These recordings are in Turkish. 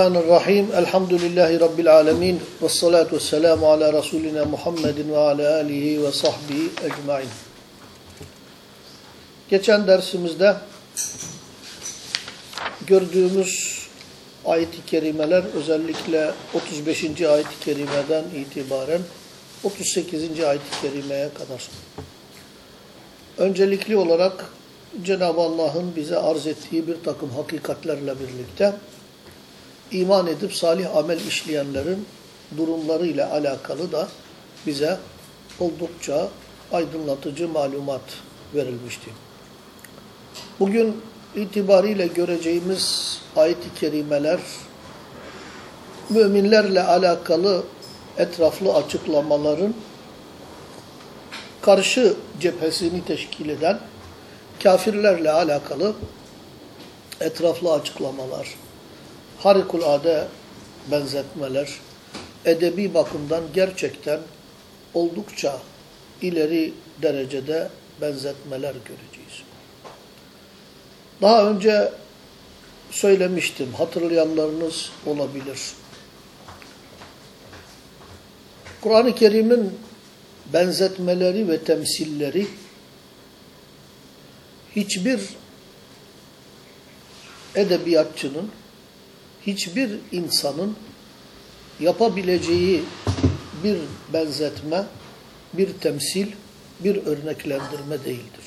Bismillahirrahmanirrahim. Elhamdülillahi Rabbil alemin. Ve salatu ve selamu ala Resulina Muhammedin ve ala alihi ve sahbihi ecmain. Geçen dersimizde gördüğümüz ayet-i kerimeler özellikle 35. ayet-i kerimeden itibaren 38. ayet-i kerimeye kadar. Öncelikli olarak Cenab-ı Allah'ın bize arz ettiği bir takım hakikatlerle birlikte iman edip salih amel işleyenlerin durumlarıyla alakalı da bize oldukça aydınlatıcı malumat verilmişti. Bugün itibariyle göreceğimiz ayet-i kerimeler müminlerle alakalı etraflı açıklamaların karşı cephesini teşkil eden kafirlerle alakalı etraflı açıklamalar, harikulade benzetmeler, edebi bakımdan gerçekten oldukça ileri derecede benzetmeler göreceğiz. Daha önce söylemiştim, hatırlayanlarınız olabilir. Kur'an-ı Kerim'in benzetmeleri ve temsilleri hiçbir edebiyatçının, hiçbir insanın yapabileceği bir benzetme, bir temsil, bir örneklendirme değildir.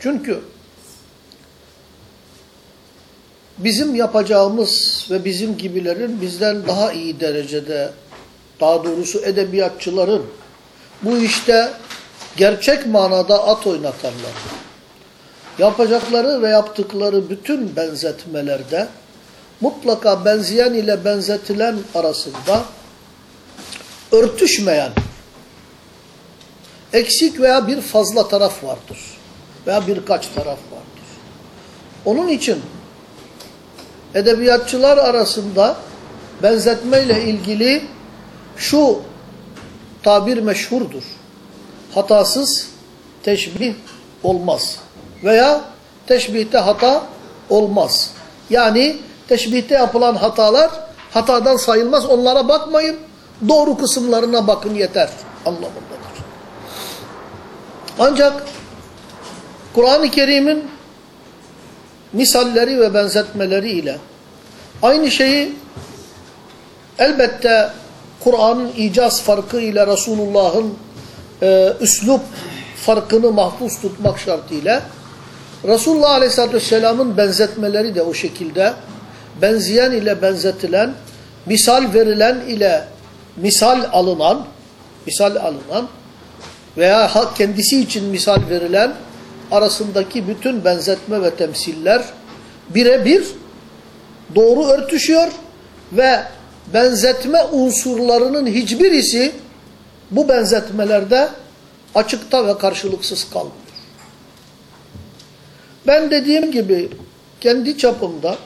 Çünkü bizim yapacağımız ve bizim gibilerin bizden daha iyi derecede, daha doğrusu edebiyatçıların bu işte gerçek manada at oynatanlar. Yapacakları ve yaptıkları bütün benzetmelerde mutlaka benzeyen ile benzetilen arasında örtüşmeyen eksik veya bir fazla taraf vardır. Veya birkaç taraf vardır. Onun için edebiyatçılar arasında benzetmeyle ilgili şu tabir meşhurdur hatasız teşbih olmaz. Veya teşbihte hata olmaz. Yani teşbihte yapılan hatalar hatadan sayılmaz. Onlara bakmayın. Doğru kısımlarına bakın yeter anlamındadır. Ancak Kur'an-ı Kerim'in misalleri ve benzetmeleri ile aynı şeyi elbette Kur'an'ın icaz farkı ile Resulullah'ın e, üslup farkını mahfuz tutmak şartıyla Resulullah Aleyhisselatü Vesselam'ın benzetmeleri de o şekilde benzeyen ile benzetilen, misal verilen ile misal alınan, misal alınan veya kendisi için misal verilen arasındaki bütün benzetme ve temsiller birebir doğru örtüşüyor ve benzetme unsurlarının hiçbirisi bu benzetmelerde açıkta ve karşılıksız kalmıyor. Ben dediğim gibi kendi çapımda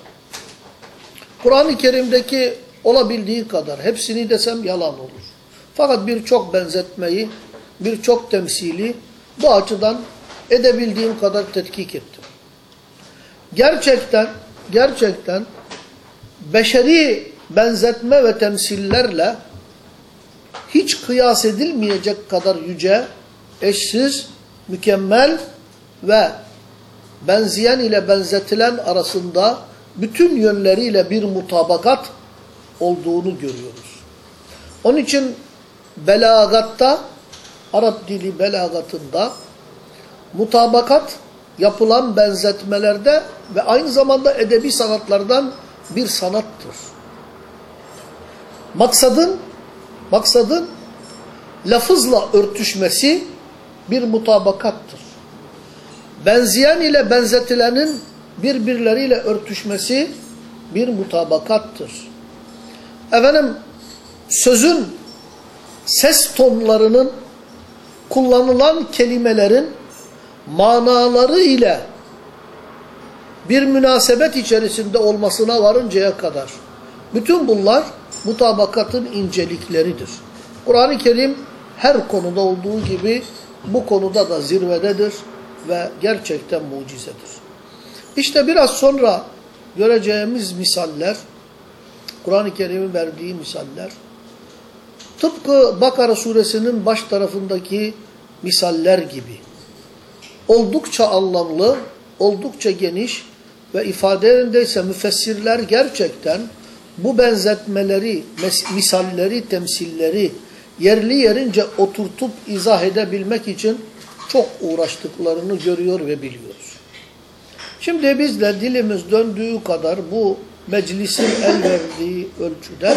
Kur'an-ı Kerim'deki olabildiği kadar hepsini desem yalan olur. Fakat birçok benzetmeyi, birçok temsili bu açıdan edebildiğim kadar tetkik ettim. Gerçekten, gerçekten beşeri benzetme ve temsillerle hiç kıyas edilmeyecek kadar yüce, eşsiz, mükemmel ve benzeyen ile benzetilen arasında bütün yönleriyle bir mutabakat olduğunu görüyoruz. Onun için belagatta, Arap dili belagatında mutabakat yapılan benzetmelerde ve aynı zamanda edebi sanatlardan bir sanattır. Maksadın maksadın lafızla örtüşmesi bir mutabakattır. Benzeyen ile benzetilenin birbirleriyle örtüşmesi bir mutabakattır. Efendim sözün ses tonlarının kullanılan kelimelerin manaları ile bir münasebet içerisinde olmasına varıncaya kadar bütün bunlar mutabakatın incelikleridir. Kur'an-ı Kerim her konuda olduğu gibi bu konuda da zirvededir ve gerçekten mucizedir. İşte biraz sonra göreceğimiz misaller, Kur'an-ı Kerim'in verdiği misaller, tıpkı Bakara suresinin baş tarafındaki misaller gibi oldukça anlamlı, oldukça geniş ve ifadelerindeyse müfessirler gerçekten bu benzetmeleri, misalleri, temsilleri yerli yerince oturtup izah edebilmek için çok uğraştıklarını görüyor ve biliyoruz. Şimdi biz de dilimiz döndüğü kadar bu meclisin el verdiği ölçüde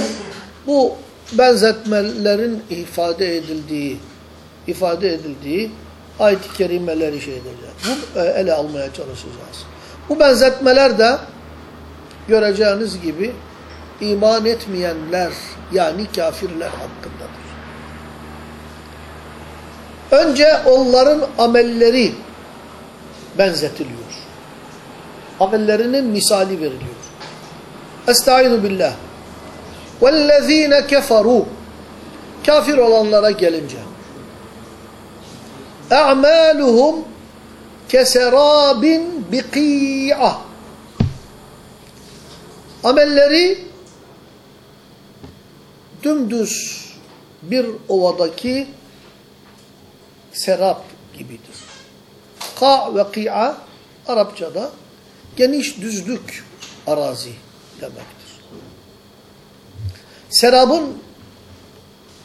bu benzetmelerin ifade edildiği ifade edildiği ayet-i kerimeleri şey edeceğiz. Bu ele almaya çalışacağız. Bu benzetmeler de göreceğiniz gibi iman etmeyenler yani kafirler hakkındadır. Önce onların amelleri benzetiliyor Amellerinin misali veriliyor. Estaizu billah. وَالَّذ۪ينَ كَفَرُوا Kafir olanlara gelince اَعْمَالُهُمْ كَسَرَابٍ بِقِيعَةٍ Amelleri dümdüz bir ovadaki serap gibidir. Ka ve ki'a Arapçada geniş düzlük arazi demektir. Serabın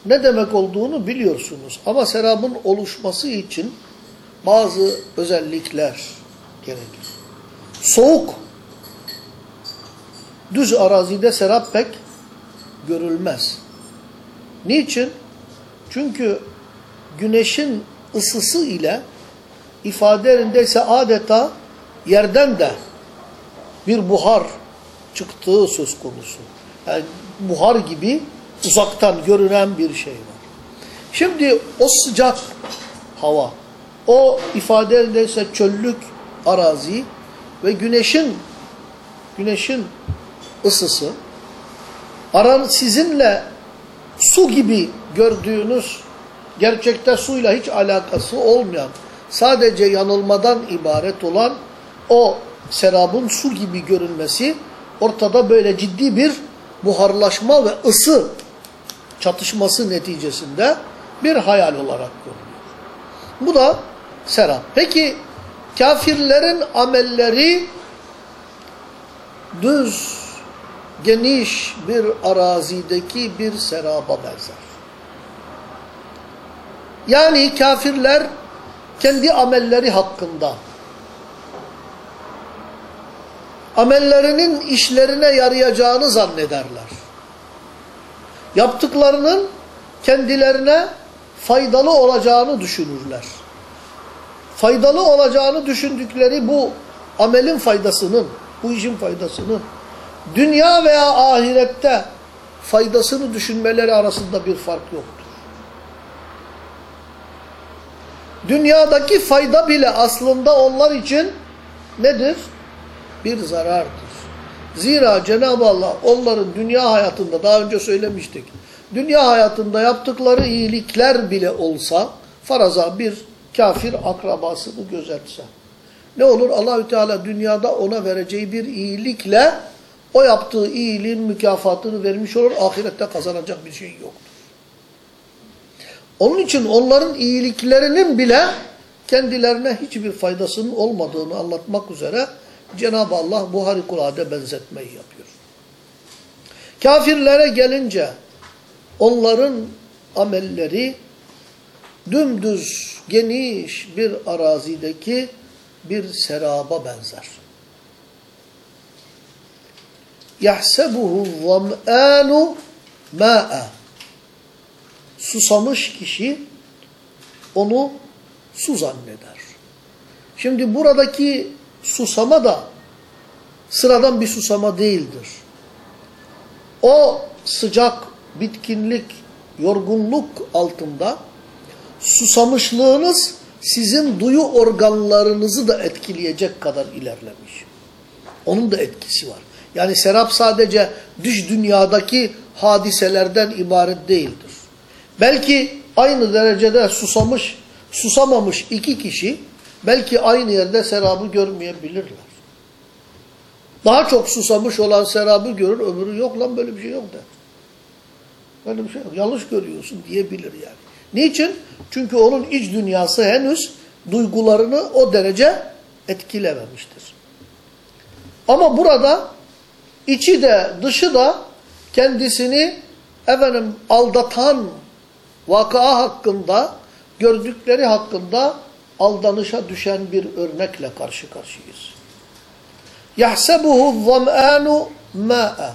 ne demek olduğunu biliyorsunuz. Ama serabın oluşması için bazı özellikler gerekir. Soğuk, düz arazide serap pek görülmez. Niçin? Çünkü güneşin ısısı ile ifade yerindeyse adeta yerden de bir buhar çıktığı söz konusu. Yani buhar gibi uzaktan görünen bir şey var. Şimdi o sıcak hava, o ifade yerindeyse çöllük arazi ve güneşin güneşin ısısı aran sizinle su gibi gördüğünüz gerçekte suyla hiç alakası olmayan sadece yanılmadan ibaret olan o serabın su gibi görünmesi ortada böyle ciddi bir buharlaşma ve ısı çatışması neticesinde bir hayal olarak görünüyor. Bu da serap. Peki kafirlerin amelleri düz, geniş bir arazideki bir seraba benzer. Yani kafirler kendi amelleri hakkında amellerinin işlerine yarayacağını zannederler. Yaptıklarının kendilerine faydalı olacağını düşünürler. Faydalı olacağını düşündükleri bu amelin faydasının, bu işin faydasının dünya veya ahirette faydasını düşünmeleri arasında bir fark yoktur. Dünyadaki fayda bile aslında onlar için nedir? Bir zarardır. Zira Cenab-ı Allah onların dünya hayatında daha önce söylemiştik. Dünya hayatında yaptıkları iyilikler bile olsa faraza bir kafir akrabasını gözetse. Ne olur Allahü Teala dünyada ona vereceği bir iyilikle o yaptığı iyiliğin mükafatını vermiş olur. Ahirette kazanacak bir şey yoktur. Onun için onların iyiliklerinin bile kendilerine hiçbir faydasının olmadığını anlatmak üzere Cenab-ı Allah bu harikulade benzetmeyi yapıyor. Kafirlere gelince onların amelleri dümdüz geniş bir arazideki bir seraba benzer. يَحْسَبُهُ الظَّمْآنُ مَاءً Susamış kişi onu su zanneder. Şimdi buradaki susama da sıradan bir susama değildir. O sıcak, bitkinlik, yorgunluk altında susamışlığınız sizin duyu organlarınızı da etkileyecek kadar ilerlemiş. Onun da etkisi var. Yani serap sadece düş dünyadaki hadiselerden ibaret değildir. Belki aynı derecede susamış, susamamış iki kişi belki aynı yerde serabı görmeyebilirler. Daha çok susamış olan serabı görür, öbürü yok lan böyle bir şey yok der. Böyle bir şey yok. Yanlış görüyorsun diyebilir yani. Niçin? Çünkü onun iç dünyası henüz duygularını o derece etkilememiştir. Ama burada içi de dışı da kendisini efendim aldatan vaka hakkında gördükleri hakkında aldanışa düşen bir örnekle karşı karşıyayız. يَحْسَبُهُ الظَّمْآنُ مَاءً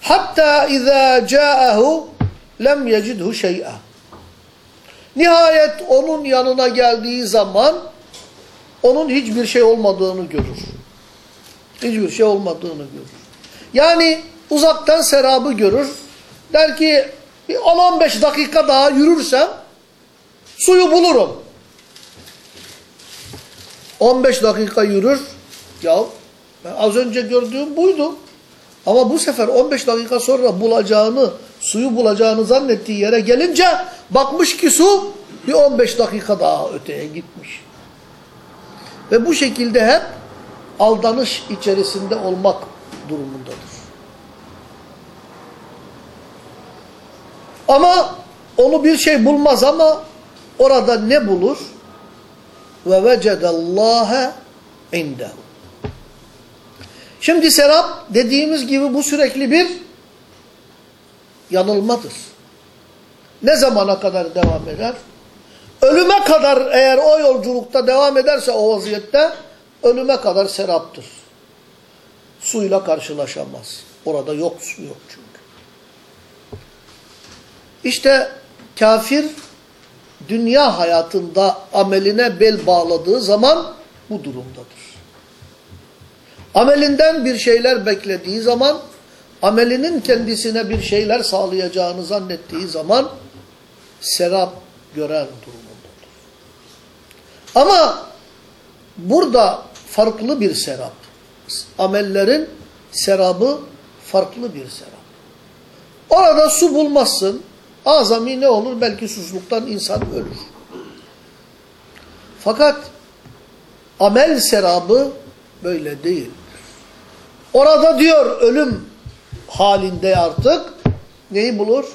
Hatta اِذَا جَاءَهُ lem yecidhu şey'a. Nihayet onun yanına geldiği zaman onun hiçbir şey olmadığını görür. Hiçbir şey olmadığını görür. Yani uzaktan serabı görür. Der ki bir 10-15 dakika daha yürürsem suyu bulurum. 15 dakika yürür. Ya az önce gördüğüm buydu. Ama bu sefer 15 dakika sonra bulacağını, suyu bulacağını zannettiği yere gelince bakmış ki su bir 15 dakika daha öteye gitmiş. Ve bu şekilde hep aldanış içerisinde olmak durumundadır. Ama onu bir şey bulmaz ama orada ne bulur? Ve vecedallâhe indehu. Şimdi serap dediğimiz gibi bu sürekli bir yanılmadır. Ne zamana kadar devam eder? Ölüme kadar eğer o yolculukta devam ederse o vaziyette ölüme kadar seraptır. Suyla karşılaşamaz. Orada yok su yok çünkü. İşte kafir dünya hayatında ameline bel bağladığı zaman bu durumdadır. Amelinden bir şeyler beklediği zaman, amelinin kendisine bir şeyler sağlayacağını zannettiği zaman serap gören durumundadır. Ama burada farklı bir serap. Amellerin serabı farklı bir serap. Orada su bulmazsın. Azami ne olur? Belki susuzluktan insan ölür. Fakat amel serabı böyle değil. Orada diyor ölüm halinde artık neyi bulur?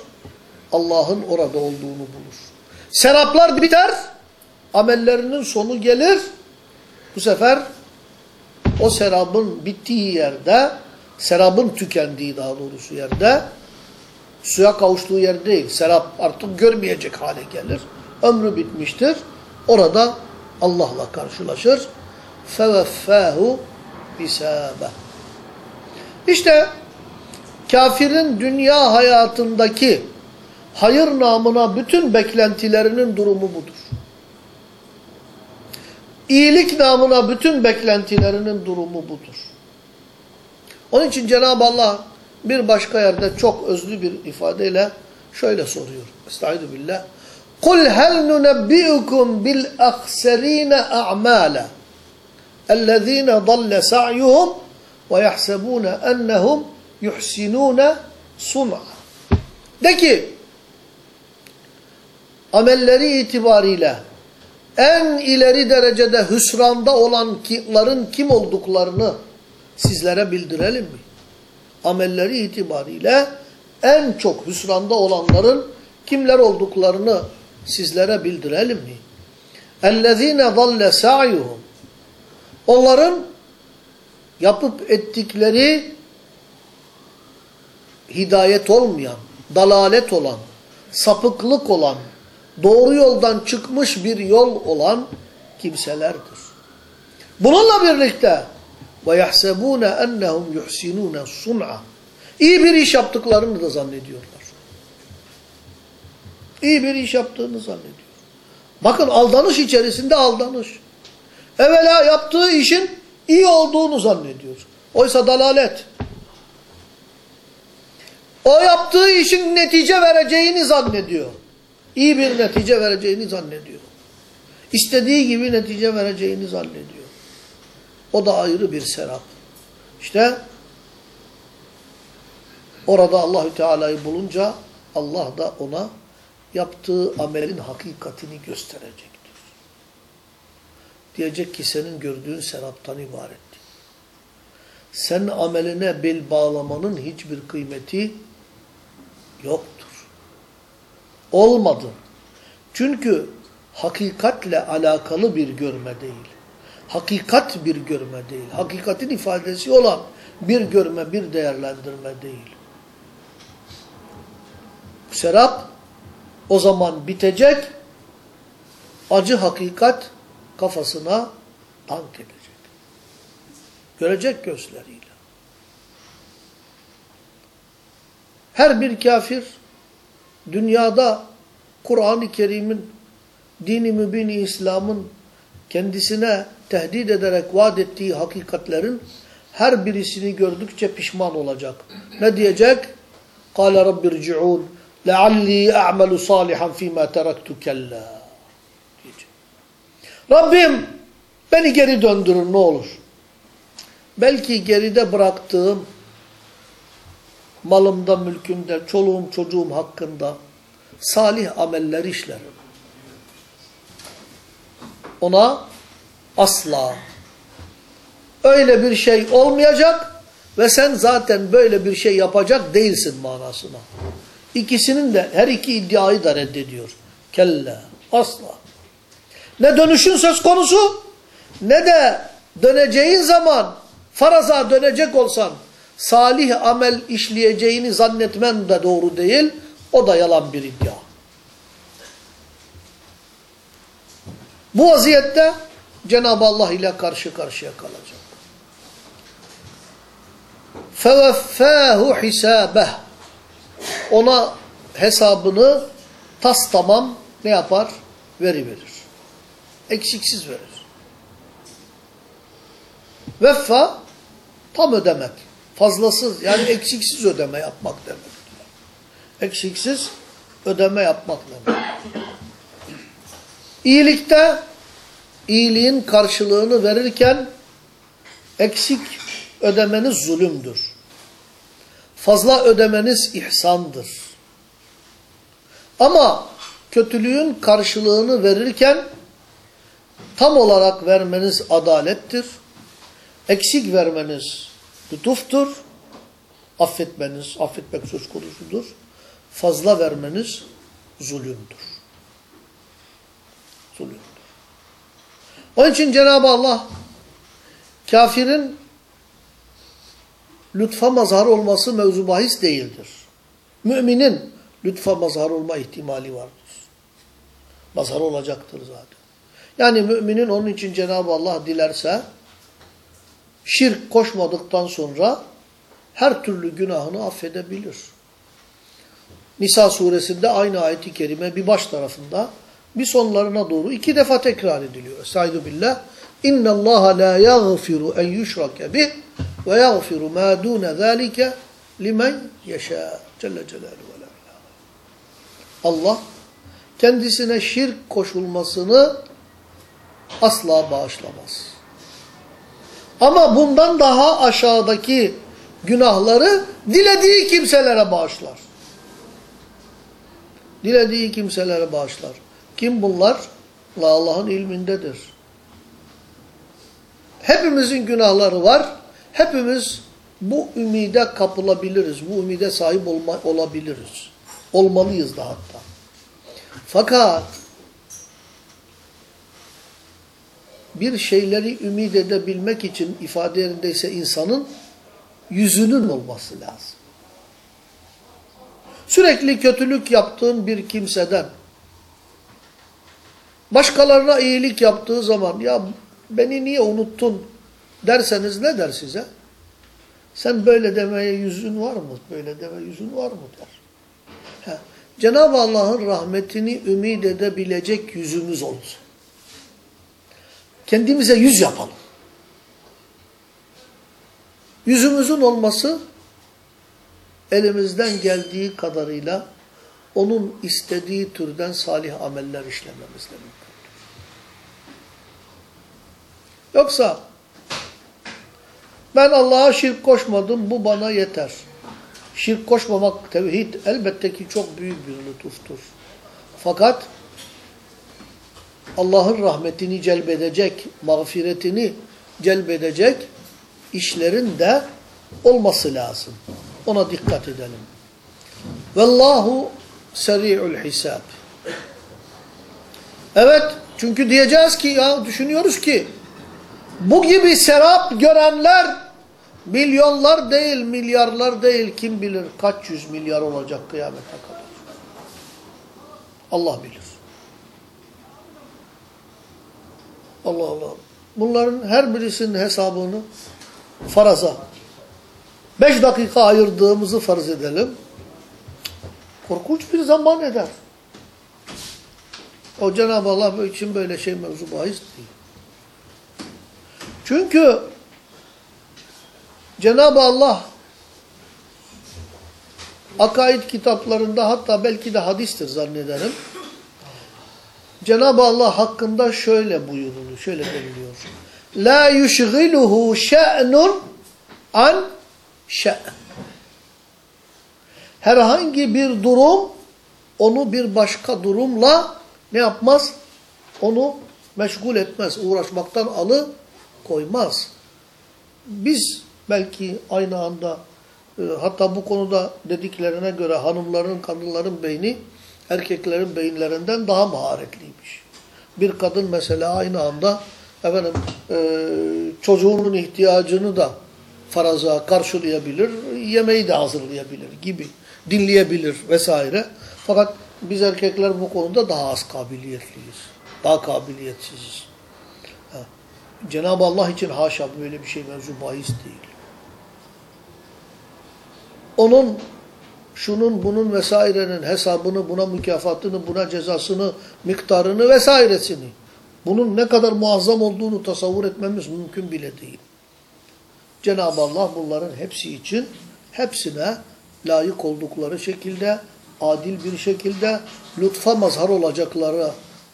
Allah'ın orada olduğunu bulur. Seraplar biter, amellerinin sonu gelir. Bu sefer o serabın bittiği yerde, serabın tükendiği daha doğrusu yerde, suya kavuştuğu yer değil. Serap artık görmeyecek hale gelir. Ömrü bitmiştir. Orada Allah'la karşılaşır. فَوَفَّاهُ حِسَابَهُ İşte kafirin dünya hayatındaki hayır namına bütün beklentilerinin durumu budur. İyilik namına bütün beklentilerinin durumu budur. Onun için Cenab-ı Allah bir başka yerde çok özlü bir ifadeyle şöyle soruyor. Estaizu billah. قُلْ هَلْ نُنَبِّئُكُمْ بِالْأَخْسَر۪ينَ أَعْمَالًا اَلَّذ۪ينَ ضَلَّ سَعْيُهُمْ وَيَحْسَبُونَ اَنَّهُمْ يُحْسِنُونَ صُنْعًا De ki, amelleri itibariyle en ileri derecede hüsranda olan kimlerin kim olduklarını sizlere bildirelim mi? Amelleri itibariyle en çok hüsranda olanların kimler olduklarını sizlere bildirelim mi? اَلَّذ۪ينَ ضَلَّ سَعْيُهُمْ Onların yapıp ettikleri hidayet olmayan, dalalet olan, sapıklık olan, doğru yoldan çıkmış bir yol olan kimselerdir. Bununla birlikte ve yahsebûne ennehum yuhsinûne sun'a. İyi bir iş yaptıklarını da zannediyorlar. İyi bir iş yaptığını zannediyor. Bakın aldanış içerisinde aldanış. Evvela yaptığı işin iyi olduğunu zannediyor. Oysa dalalet. O yaptığı işin netice vereceğini zannediyor. İyi bir netice vereceğini zannediyor. İstediği gibi netice vereceğini zannediyor. O da ayrı bir serap. İşte orada Allahü Teala'yı bulunca Allah da ona yaptığı amelin hakikatini gösterecektir. Diyecek ki senin gördüğün seraptan ibaretti. senin ameline bel bağlamanın hiçbir kıymeti yoktur. Olmadı. Çünkü hakikatle alakalı bir görme değil. Hakikat bir görme değil. Hakikatin ifadesi olan bir görme, bir değerlendirme değil. Serap o zaman bitecek, acı hakikat kafasına dank edecek. Görecek gözleriyle. Her bir kafir dünyada Kur'an-ı Kerim'in, dini mübin İslam'ın kendisine tehdit ederek vaat ettiği hakikatlerin her birisini gördükçe pişman olacak. Ne diyecek? قَالَ رَبِّ ارْجِعُونَ لَعَلِّي أَعْمَلُ صَالِحًا فِي مَا تَرَكْتُ كَلَّا Rabbim beni geri döndürün ne olur. Belki geride bıraktığım malımda, mülkümde, çoluğum, çocuğum hakkında salih ameller işlerim. Ona asla öyle bir şey olmayacak ve sen zaten böyle bir şey yapacak değilsin manasına. İkisinin de her iki iddiayı da reddediyor. Kella, asla. Ne dönüşün söz konusu ne de döneceğin zaman faraza dönecek olsan salih amel işleyeceğini zannetmen de doğru değil. O da yalan bir iddia. Bu vaziyette Cenab-ı Allah ile karşı karşıya kalacak. فَوَفَّاهُ حِسَابَهُ Ona hesabını tas tamam ne yapar? Veri verir. Eksiksiz verir. Veffa tam ödemek. Fazlasız yani eksiksiz ödeme yapmak demek. Eksiksiz ödeme yapmak demek. İyilikte iyiliğin karşılığını verirken eksik ödemeniz zulümdür. Fazla ödemeniz ihsandır. Ama kötülüğün karşılığını verirken tam olarak vermeniz adalettir. Eksik vermeniz lütuftur. Affetmeniz, affetmek söz konusudur. Fazla vermeniz zulümdür. Onun için Cenab-ı Allah kafirin lütfa mazhar olması mevzu bahis değildir. Müminin lütfa mazhar olma ihtimali vardır. Mazhar olacaktır zaten. Yani müminin onun için Cenab-ı Allah dilerse şirk koşmadıktan sonra her türlü günahını affedebilir. Nisa suresinde aynı ayeti kerime bir baş tarafında bir sonlarına doğru iki defa tekrar ediliyor. Estaizu billah. İnna Allah la yaghfiru en yushrake bih ve yaghfiru ma dun zalika limen yasha. Celle celaluhu ve Allah kendisine şirk koşulmasını asla bağışlamaz. Ama bundan daha aşağıdaki günahları dilediği kimselere bağışlar. Dilediği kimselere bağışlar. Kim bunlar? Allah'ın ilmindedir. Hepimizin günahları var. Hepimiz bu ümide kapılabiliriz. Bu ümide sahip olma, olabiliriz. Olmalıyız da hatta. Fakat bir şeyleri ümit edebilmek için ifade yerindeyse insanın yüzünün olması lazım. Sürekli kötülük yaptığın bir kimseden başkalarına iyilik yaptığı zaman ya beni niye unuttun derseniz ne der size? Sen böyle demeye yüzün var mı? Böyle deme yüzün var mı der. Cenab-ı Allah'ın rahmetini ümit edebilecek yüzümüz olsun. Kendimize yüz yapalım. Yüzümüzün olması elimizden geldiği kadarıyla onun istediği türden salih ameller işlememizle mümkündür. Yoksa ben Allah'a şirk koşmadım bu bana yeter. Şirk koşmamak tevhid elbette ki çok büyük bir lütuftur. Fakat Allah'ın rahmetini celbedecek, mağfiretini celbedecek işlerin de olması lazım. Ona dikkat edelim. Vallahu seri'ul hisab. Evet, çünkü diyeceğiz ki ya düşünüyoruz ki bu gibi serap görenler milyonlar değil, milyarlar değil kim bilir kaç yüz milyar olacak kıyamete kadar. Allah bilir. Allah Allah. Bunların her birisinin hesabını faraza. Beş dakika ayırdığımızı farz edelim. Korkunç bir zaman eder. O Cenab-ı Allah için böyle şey mevzu bahis değil. Çünkü Cenab-ı Allah akaid kitaplarında hatta belki de hadistir zannederim. Cenab-ı Allah hakkında şöyle buyuruluyor, şöyle deniliyor. La yushghiluhu şe'nun an şe'n. Herhangi bir durum onu bir başka durumla ne yapmaz? Onu meşgul etmez, uğraşmaktan alı koymaz. Biz belki aynı anda e, hatta bu konuda dediklerine göre hanımların, kadınların beyni erkeklerin beyinlerinden daha maharetliymiş. Bir kadın mesela aynı anda efendim e, çocuğunun ihtiyacını da faraza karşılayabilir, yemeği de hazırlayabilir gibi, dinleyebilir vesaire. Fakat biz erkekler bu konuda daha az kabiliyetliyiz. Daha kabiliyetsiziz. Cenab-ı Allah için haşa böyle bir şey mevzu bahis değil. Onun şunun bunun vesairenin hesabını, buna mükafatını, buna cezasını, miktarını vesairesini bunun ne kadar muazzam olduğunu tasavvur etmemiz mümkün bile değil. Cenab-ı Allah bunların hepsi için hepsine layık oldukları şekilde adil bir şekilde lütfa mazhar olacakları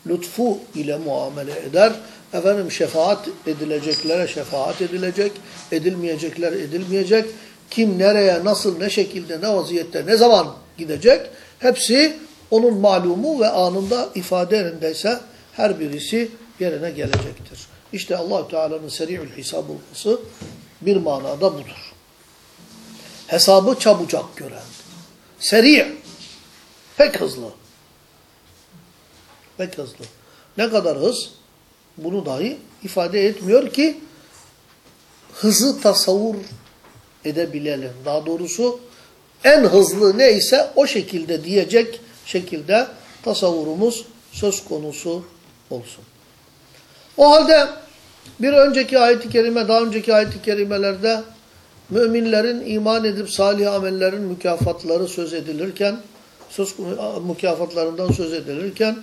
lütfu ile muamele eder. Efendim şefaat edileceklere şefaat edilecek, edilmeyecekler edilmeyecek. Kim nereye, nasıl, ne şekilde, ne vaziyette, ne zaman gidecek hepsi onun malumu ve anında ifade yerindeyse her birisi yerine gelecektir. İşte allah Teala'nın seri'ül hesab olması bir manada budur. Hesabı çabucak gören. Seri' pek hızlı. Pek hızlı. Ne kadar hız? Bunu dahi ifade etmiyor ki hızı tasavvur edebilelim. Daha doğrusu en hızlı neyse o şekilde diyecek şekilde tasavvurumuz söz konusu olsun. O halde bir önceki ayet-i kerime, daha önceki ayet-i kerimelerde müminlerin iman edip salih amellerin mükafatları söz edilirken, söz mükafatlarından söz edilirken,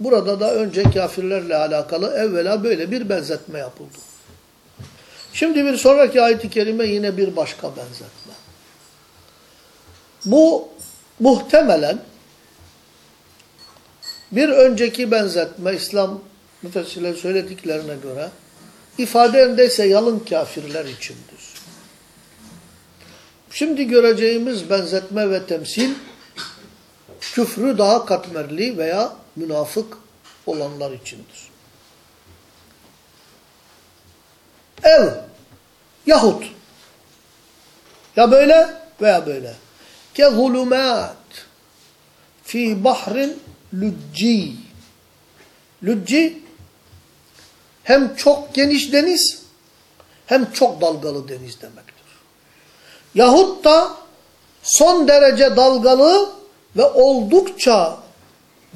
burada da önce kafirlerle alakalı evvela böyle bir benzetme yapıldı. Şimdi bir sonraki ayet-i kerime yine bir başka benzetme. Bu muhtemelen bir önceki benzetme İslam müfessirler söylediklerine göre ifadendeyse yalın kafirler içindir. Şimdi göreceğimiz benzetme ve temsil küfrü daha katmerli veya münafık olanlar içindir. Ev yahut ya böyle veya böyle ke zulumat fi bahrin lücci lücci hem çok geniş deniz hem çok dalgalı deniz demektir. Yahut da son derece dalgalı ve oldukça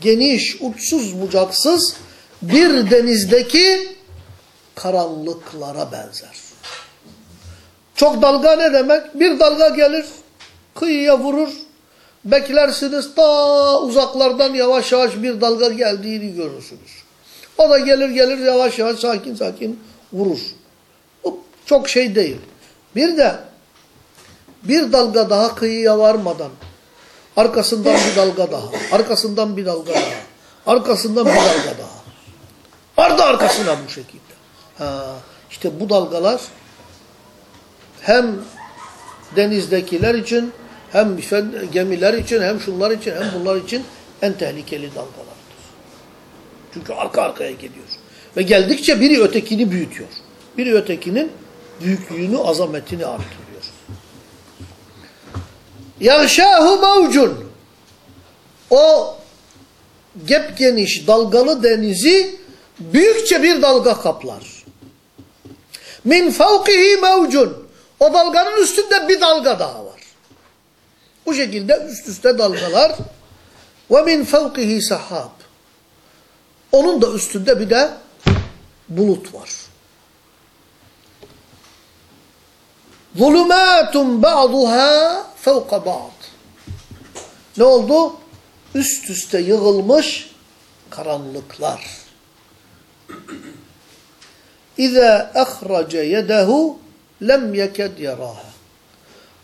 geniş, uçsuz bucaksız bir denizdeki karanlıklara benzer. Çok dalga ne demek? Bir dalga gelir, kıyıya vurur, beklersiniz ta uzaklardan yavaş yavaş bir dalga geldiğini görürsünüz. O da gelir gelir yavaş yavaş sakin sakin vurur. Çok şey değil. Bir de bir dalga daha kıyıya varmadan arkasından bir dalga daha, arkasından bir dalga daha, arkasından bir dalga daha. Ardı arkasına bu şekilde. Ha, işte bu dalgalar hem denizdekiler için hem gemiler için hem şunlar için hem bunlar için en tehlikeli dalgalardır. Çünkü arka arkaya geliyor. Ve geldikçe biri ötekini büyütüyor. Biri ötekinin büyüklüğünü, azametini artırıyor. Yağşâhu mevcun. O geniş dalgalı denizi büyükçe bir dalga kaplar. Min fevkihi mevcun. O dalganın üstünde bir dalga daha var. Bu şekilde üst üste dalgalar. Ve min fevkihi sahab. Onun da üstünde bir de bulut var. Zulümatun ba'duha fevka ba'd. Ne oldu? Üst üste yığılmış karanlıklar. İza ahraca yedehu lem yeked yaraha.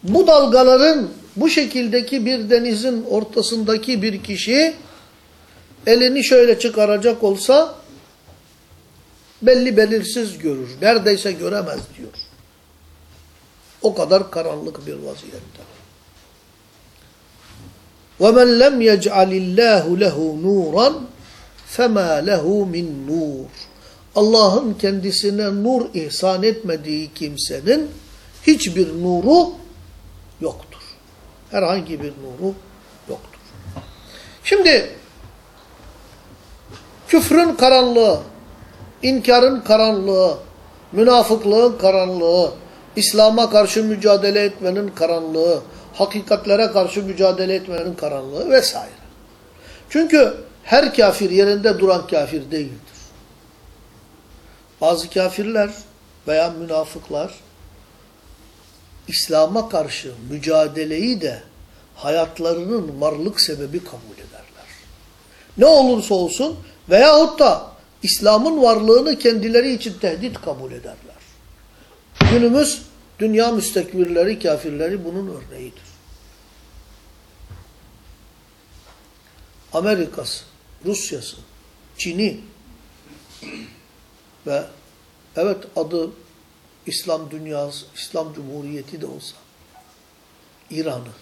Bu dalgaların bu şekildeki bir denizin ortasındaki bir kişi elini şöyle çıkaracak olsa belli belirsiz görür. Neredeyse göremez diyor. O kadar karanlık bir vaziyette. وَمَنْ لَمْ يَجْعَلِ اللّٰهُ لَهُ نُورًا فَمَا لَهُ مِنْ نُورٍ Allah'ın kendisine nur ihsan etmediği kimsenin hiçbir nuru yoktur. Herhangi bir nuru yoktur. Şimdi küfrün karanlığı, inkarın karanlığı, münafıklığın karanlığı, İslam'a karşı mücadele etmenin karanlığı, hakikatlere karşı mücadele etmenin karanlığı vesaire. Çünkü her kafir yerinde duran kafir değildir. Bazı kafirler veya münafıklar İslam'a karşı mücadeleyi de hayatlarının varlık sebebi kabul ederler. Ne olursa olsun veyahut da İslam'ın varlığını kendileri için tehdit kabul ederler. Günümüz dünya müstekbirleri, kafirleri bunun örneğidir. Amerika'sı, Rusya'sı, Çin'i ve evet adı İslam dünyası, İslam Cumhuriyeti de olsa İran'ı.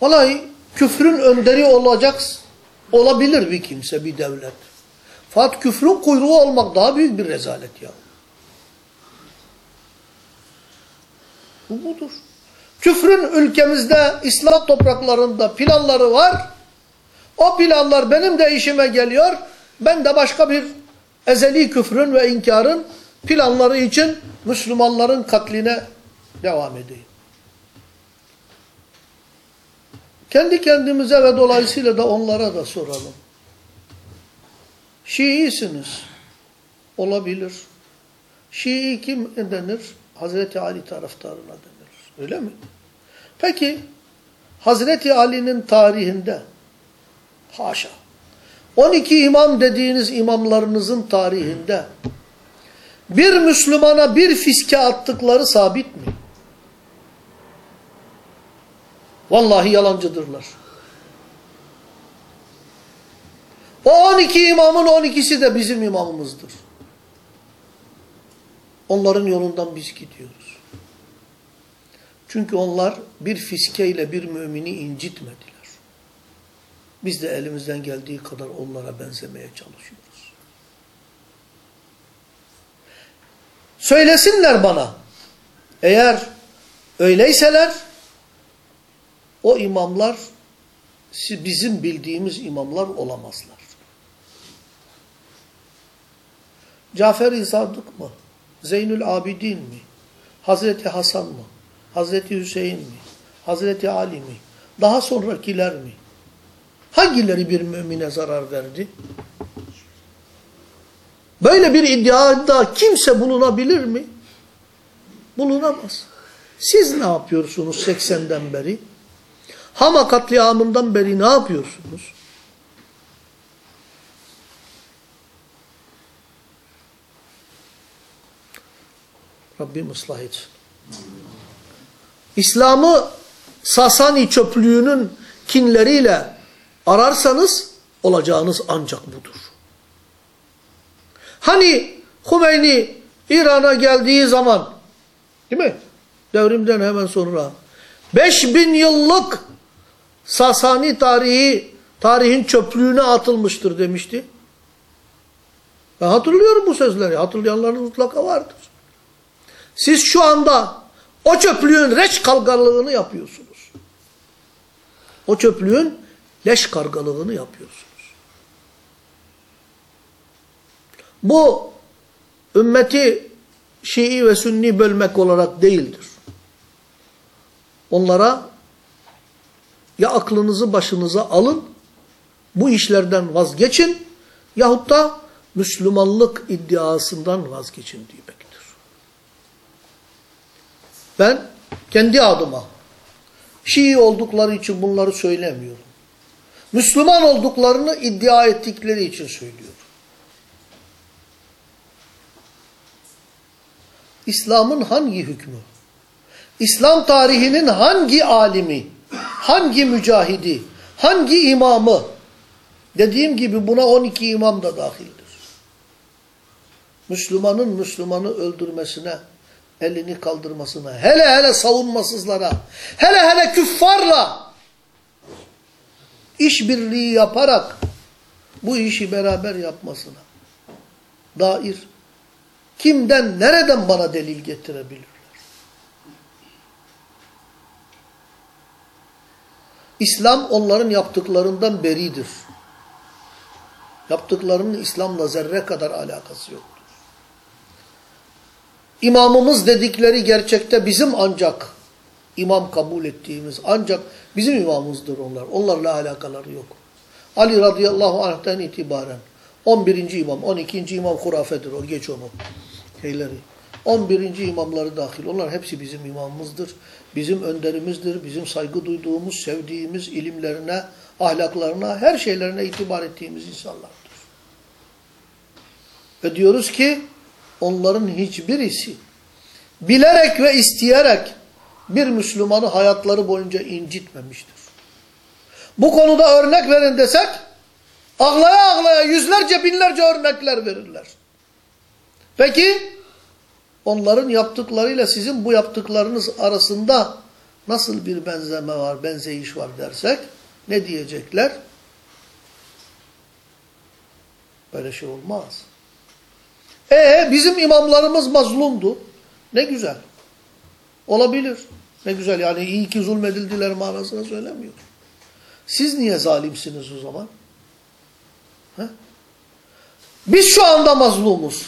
Vallahi küfrün önderi olacak, olabilir bir kimse, bir devlet. Fakat küfrün kuyruğu olmak daha büyük bir rezalet ya. Bu budur. Küfrün ülkemizde, İslam topraklarında planları var. O planlar benim de işime geliyor. Ben de başka bir ezeli küfrün ve inkarın planları için Müslümanların katline devam edeyim. Kendi kendimize ve dolayısıyla da onlara da soralım. Şiisiniz. Olabilir. Şii kim denir? Hazreti Ali taraftarına denir. Öyle mi? Peki Hazreti Ali'nin tarihinde haşa 12 imam dediğiniz imamlarınızın tarihinde bir Müslümana bir fiske attıkları sabit mi? Vallahi yalancıdırlar. O 12 imamın 12'si de bizim imamımızdır. Onların yolundan biz gidiyoruz. Çünkü onlar bir fiskeyle bir mümini incitmediler. Biz de elimizden geldiği kadar onlara benzemeye çalışıyoruz. Söylesinler bana. Eğer öyleyseler o imamlar bizim bildiğimiz imamlar olamazlar. Cafer-i Sadık mı? Zeynül Abidin mi? Hazreti Hasan mı? Hazreti Hüseyin mi? Hazreti Ali mi? Daha sonrakiler mi? Hangileri bir mümine zarar verdi? Böyle bir iddiada kimse bulunabilir mi? Bulunamaz. Siz ne yapıyorsunuz 80'den beri? Hama katliamından beri ne yapıyorsunuz? Rabbim ıslah etsin. İslam'ı Sasani çöplüğünün kinleriyle ararsanız olacağınız ancak budur. Hani Hümeyni İran'a geldiği zaman değil mi? Devrimden hemen sonra 5000 yıllık Sasani tarihi tarihin çöplüğüne atılmıştır demişti. Ben hatırlıyorum bu sözleri. Hatırlayanların mutlaka vardır. Siz şu anda o çöplüğün reç kargalığını yapıyorsunuz. O çöplüğün leş kargalığını yapıyorsunuz. Bu ümmeti Şii ve Sünni bölmek olarak değildir. Onlara ya aklınızı başınıza alın, bu işlerden vazgeçin yahut da Müslümanlık iddiasından vazgeçin demektir. Ben kendi adıma Şii oldukları için bunları söylemiyorum. Müslüman olduklarını iddia ettikleri için söylüyorum. İslam'ın hangi hükmü? İslam tarihinin hangi alimi, hangi mücahidi, hangi imamı? Dediğim gibi buna 12 imam da dahildir. Müslümanın Müslümanı öldürmesine, elini kaldırmasına, hele hele savunmasızlara, hele hele küffarla işbirliği yaparak bu işi beraber yapmasına dair kimden, nereden bana delil getirebilirler? İslam onların yaptıklarından beridir. Yaptıklarının İslam'la zerre kadar alakası yoktur. İmamımız dedikleri gerçekte bizim ancak imam kabul ettiğimiz ancak bizim imamımızdır onlar. Onlarla alakaları yok. Ali radıyallahu anh'ten itibaren 11. imam, 12. imam hurafedir o, geç onu. Şeyleri. 11. imamları dahil. Onlar hepsi bizim imamımızdır. Bizim önderimizdir. Bizim saygı duyduğumuz, sevdiğimiz ilimlerine, ahlaklarına, her şeylerine itibar ettiğimiz insanlardır. Ve diyoruz ki onların hiçbirisi bilerek ve isteyerek bir Müslümanı hayatları boyunca incitmemiştir. Bu konuda örnek verin desek ağlaya ağlaya yüzlerce binlerce örnekler verirler. Peki onların yaptıklarıyla sizin bu yaptıklarınız arasında nasıl bir benzeme var, benzeyiş var dersek ne diyecekler? Böyle şey olmaz. E bizim imamlarımız mazlumdu. Ne güzel. Olabilir. Ne güzel yani iyi ki zulmedildiler manasına söylemiyor. Siz niye zalimsiniz o zaman? He? Biz şu anda mazlumuz.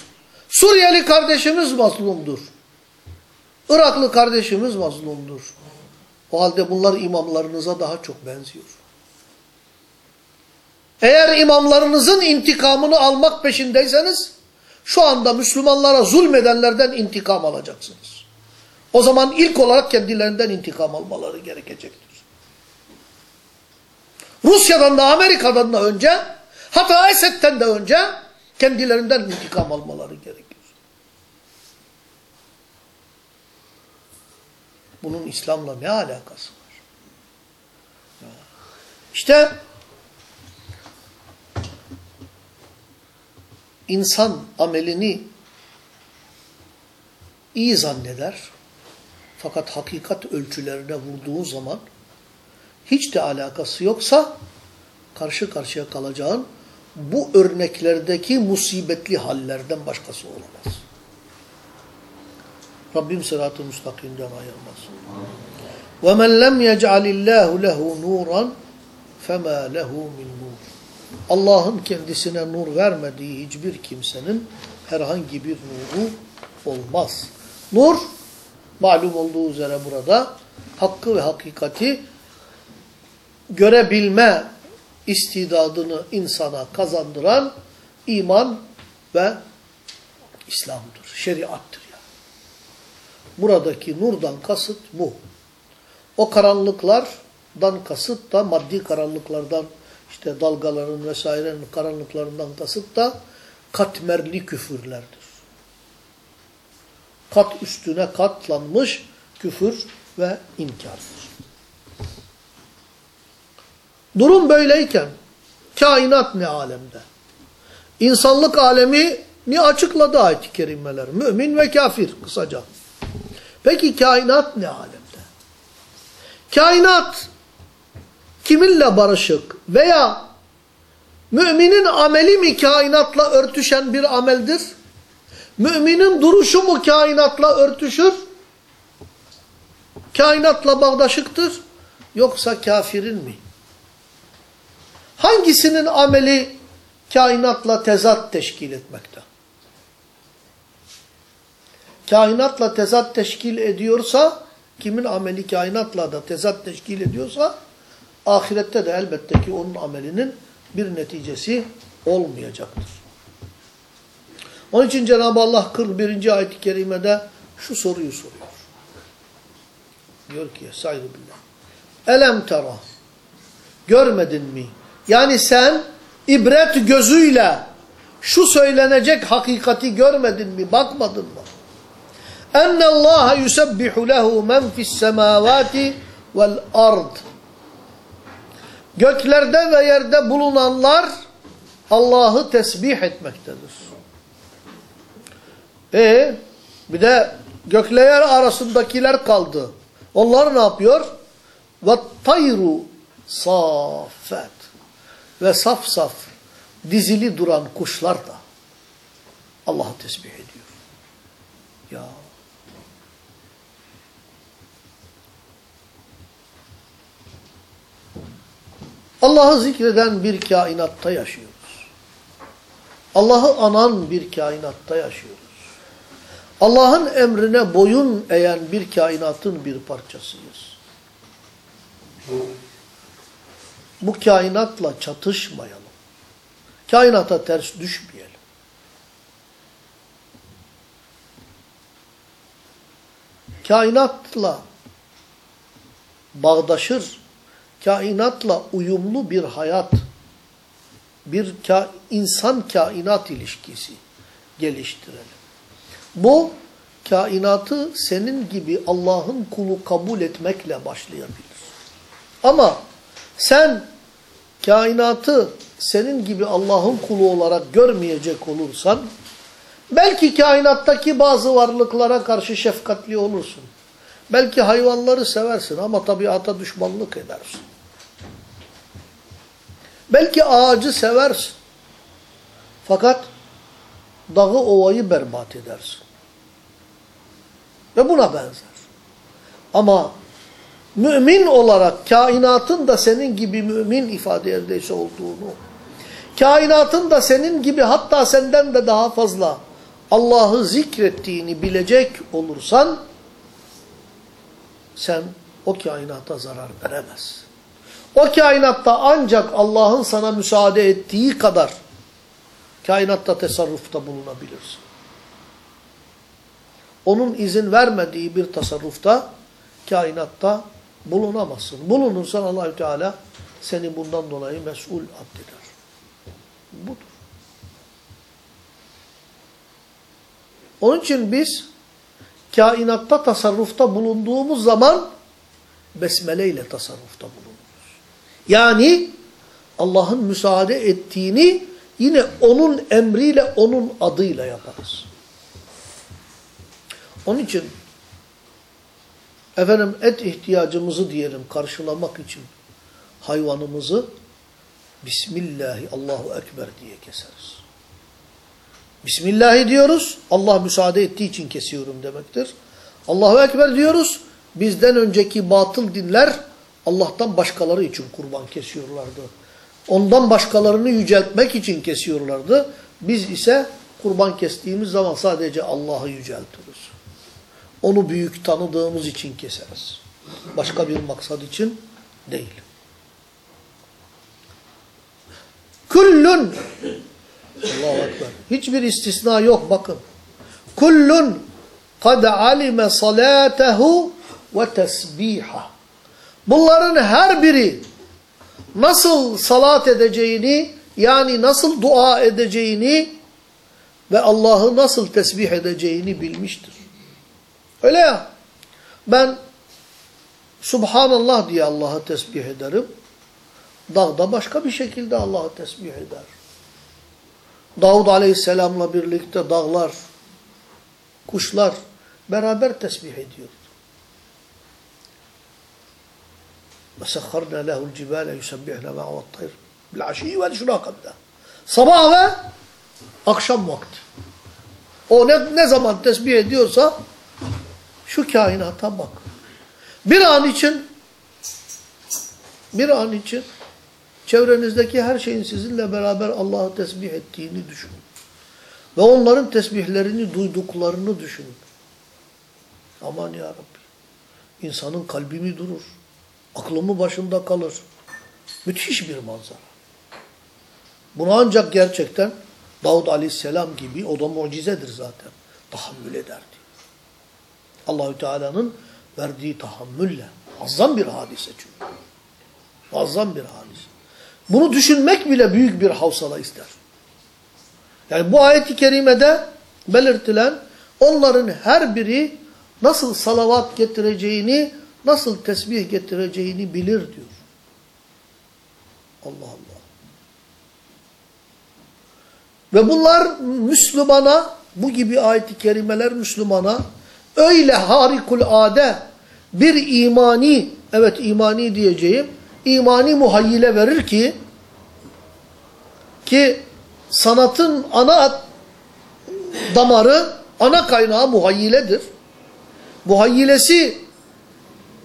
Suriyeli kardeşimiz mazlumdur. Iraklı kardeşimiz mazlumdur. O halde bunlar imamlarınıza daha çok benziyor. Eğer imamlarınızın intikamını almak peşindeyseniz şu anda Müslümanlara zulmedenlerden intikam alacaksınız. O zaman ilk olarak kendilerinden intikam almaları gerekecektir. Rusya'dan da Amerika'dan da önce hatta Esed'den de önce kendilerinden intikam almaları gerekiyor. Bunun İslam'la ne alakası var? İşte insan amelini iyi zanneder. Fakat hakikat ölçülerine vurduğu zaman hiç de alakası yoksa karşı karşıya kalacağın bu örneklerdeki musibetli hallerden başkası olamaz. Rabbim sırat-ı müstakimden ayırmasın. وَمَنْ لَمْ يَجْعَلِ اللّٰهُ لَهُ نُورًا فَمَا لَهُ مِنْ نُورٍ Allah'ın kendisine nur vermediği hiçbir kimsenin herhangi bir nuru olmaz. Nur, malum olduğu üzere burada, hakkı ve hakikati görebilme istidadını insana kazandıran iman ve İslam'dır, şeriattır yani. Buradaki nurdan kasıt bu. O karanlıklardan kasıt da maddi karanlıklardan işte dalgaların vesairenin karanlıklarından kasıt da katmerli küfürlerdir. Kat üstüne katlanmış küfür ve inkardır. Durum böyleyken kainat ne alemde? İnsanlık alemi ni açıkladı ayet-i kerimeler. Mümin ve kafir kısaca. Peki kainat ne alemde? Kainat kiminle barışık veya Müminin ameli mi kainatla örtüşen bir ameldir? Müminin duruşu mu kainatla örtüşür? Kainatla bağdaşıktır? Yoksa kafirin mi? Hangisinin ameli kainatla tezat teşkil etmekte? Kainatla tezat teşkil ediyorsa, kimin ameli kainatla da tezat teşkil ediyorsa, ahirette de elbette ki onun amelinin bir neticesi olmayacaktır. Onun için Cenab-ı Allah 41. ayet-i kerimede şu soruyu soruyor. Diyor ki Estaizu billah. Elem tera. Görmedin mi? Yani sen ibret gözüyle şu söylenecek hakikati görmedin mi? Bakmadın mı? Enne Allah yusebbihu lehu men fis semavati vel ard. Göklerde ve yerde bulunanlar Allah'ı tesbih etmektedir. E bir de gökle yer arasındakiler kaldı. Onlar ne yapıyor? Ve tayru safat. Ve saf saf dizili duran kuşlar da Allah'ı tesbih ediyor. Ya Allah'ı zikreden bir kainatta yaşıyoruz. Allah'ı anan bir kainatta yaşıyoruz. Allah'ın emrine boyun eğen bir kainatın bir parçasıyız. Bu kainatla çatışmayalım. Kainata ters düşmeyelim. Kainatla bağdaşır, kainatla uyumlu bir hayat, bir ka insan kainat ilişkisi geliştirelim. Bu kainatı senin gibi Allah'ın kulu kabul etmekle başlayabilir. Ama sen kainatı senin gibi Allah'ın kulu olarak görmeyecek olursan, belki kainattaki bazı varlıklara karşı şefkatli olursun. Belki hayvanları seversin ama tabiata düşmanlık edersin. Belki ağacı seversin. Fakat dağı ovayı berbat edersin. Ve buna benzer. Ama mümin olarak kainatın da senin gibi mümin ifade edilse olduğunu, kainatın da senin gibi hatta senden de daha fazla Allah'ı zikrettiğini bilecek olursan, sen o kainata zarar veremezsin. O kainatta ancak Allah'ın sana müsaade ettiği kadar kainatta tasarrufta bulunabilirsin. Onun izin vermediği bir tasarrufta kainatta bulunamazsın. Bulunursan Allahü Teala seni bundan dolayı mesul addeder. Budur. Onun için biz kainatta tasarrufta bulunduğumuz zaman besmele ile tasarrufta bulunuruz. Yani Allah'ın müsaade ettiğini yine onun emriyle, onun adıyla yaparız. Onun için efendim et ihtiyacımızı diyelim karşılamak için hayvanımızı Bismillahi Allahu Ekber diye keseriz. Bismillahi diyoruz. Allah müsaade ettiği için kesiyorum demektir. Allahu Ekber diyoruz. Bizden önceki batıl dinler Allah'tan başkaları için kurban kesiyorlardı. Ondan başkalarını yüceltmek için kesiyorlardı. Biz ise kurban kestiğimiz zaman sadece Allah'ı yüceltiriz. Onu büyük tanıdığımız için keseriz. Başka bir maksat için değil. Kullun Allahu Ekber. Hiçbir istisna yok bakın. Kullun kad alime salatehu ve tesbiha. Bunların her biri nasıl salat edeceğini yani nasıl dua edeceğini ve Allah'ı nasıl tesbih edeceğini bilmiştir. Öyle ya. Ben Subhanallah diye Allah'ı tesbih ederim. Dağda başka bir şekilde Allah'ı tesbih eder. Davud Aleyhisselam'la birlikte dağlar, kuşlar beraber tesbih ediyor. وَسَخَّرْنَا لَهُ الْجِبَالَ يُسَبِّحْنَ مَعَ وَالطَّيْرِ Bil-aşiyyi vel şurakatda. Sabah ve akşam vakti. O ne, ne zaman tesbih ediyorsa şu kainata bak. Bir an için bir an için çevrenizdeki her şeyin sizinle beraber Allah'ı tesbih ettiğini düşünün. Ve onların tesbihlerini duyduklarını düşünün. Aman ya Rabbi. İnsanın kalbi mi durur? Aklı mı başında kalır? Müthiş bir manzara. Bunu ancak gerçekten Davud aleyhisselam gibi o da mucizedir zaten. Tahammül ederdi. Allahü Teala'nın verdiği tahammülle. Muazzam bir hadise çünkü. Muazzam bir hadise. Bunu düşünmek bile büyük bir havsala ister. Yani bu ayeti kerimede belirtilen onların her biri nasıl salavat getireceğini, nasıl tesbih getireceğini bilir diyor. Allah Allah. Ve bunlar Müslümana, bu gibi ayet-i kerimeler Müslümana öyle harikulade bir imani, evet imani diyeceğim, imani muhayyile verir ki, ki sanatın ana damarı, ana kaynağı muhayyiledir. Muhayyilesi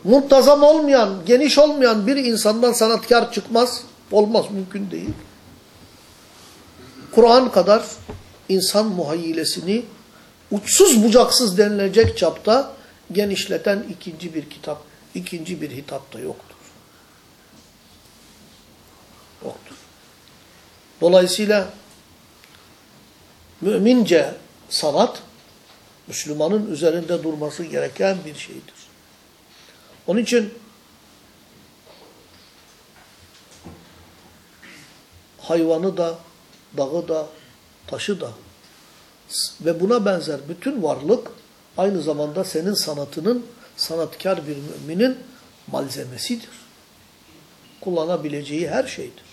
muntazam olmayan, geniş olmayan bir insandan sanatkar çıkmaz. Olmaz, mümkün değil. Kur'an kadar insan muhayyilesini uçsuz bucaksız denilecek çapta genişleten ikinci bir kitap, ikinci bir hitap da yoktur. Yoktur. Dolayısıyla mümince sanat, Müslümanın üzerinde durması gereken bir şeydir. Onun için hayvanı da, dağı da, taşı da ve buna benzer bütün varlık aynı zamanda senin sanatının, sanatkar bir müminin malzemesidir. Kullanabileceği her şeydir.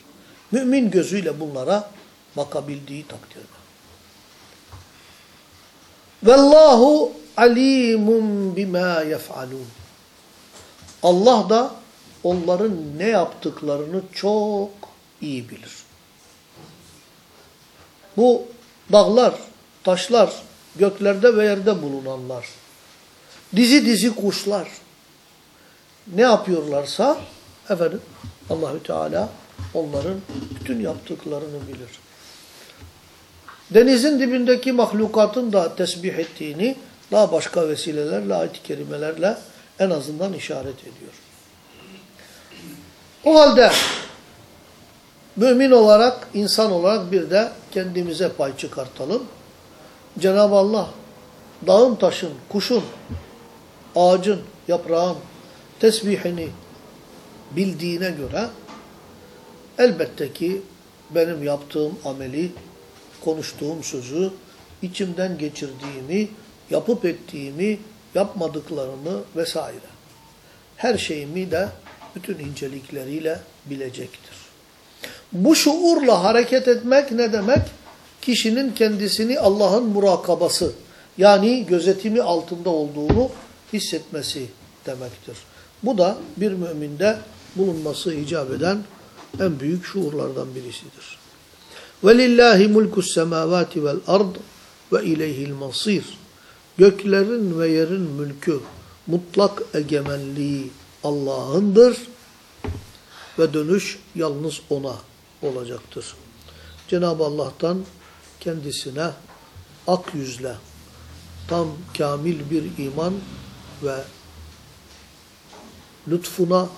Mümin gözüyle bunlara bakabildiği takdirde. Vallahu alimun bima yef'alun. Allah da onların ne yaptıklarını çok iyi bilir. Bu dağlar, taşlar, göklerde ve yerde bulunanlar, dizi dizi kuşlar ne yapıyorlarsa efendim Allahü Teala onların bütün yaptıklarını bilir. Denizin dibindeki mahlukatın da tesbih ettiğini daha başka vesilelerle, ayet-i kerimelerle en azından işaret ediyor. O halde mümin olarak, insan olarak bir de kendimize pay çıkartalım. Cenab-ı Allah dağın, taşın, kuşun, ağacın, yaprağın tesbihini bildiğine göre elbette ki benim yaptığım ameli, konuştuğum sözü, içimden geçirdiğimi, yapıp ettiğimi, yapmadıklarımı vesaire. Her şeyimi de bütün incelikleriyle bilecektir. Bu şuurla hareket etmek ne demek? Kişinin kendisini Allah'ın murakabası yani gözetimi altında olduğunu hissetmesi demektir. Bu da bir müminde bulunması icap eden en büyük şuurlardan birisidir. وَلِلَّهِ مُلْكُ السَّمَاوَاتِ وَالْأَرْضِ وَاِلَيْهِ الْمَصِيرِ Göklerin ve yerin mülkü, mutlak egemenliği Allah'ındır ve dönüş yalnız O'na olacaktır. Cenab-ı Allah'tan kendisine ak yüzle, tam kamil bir iman ve lütfuna,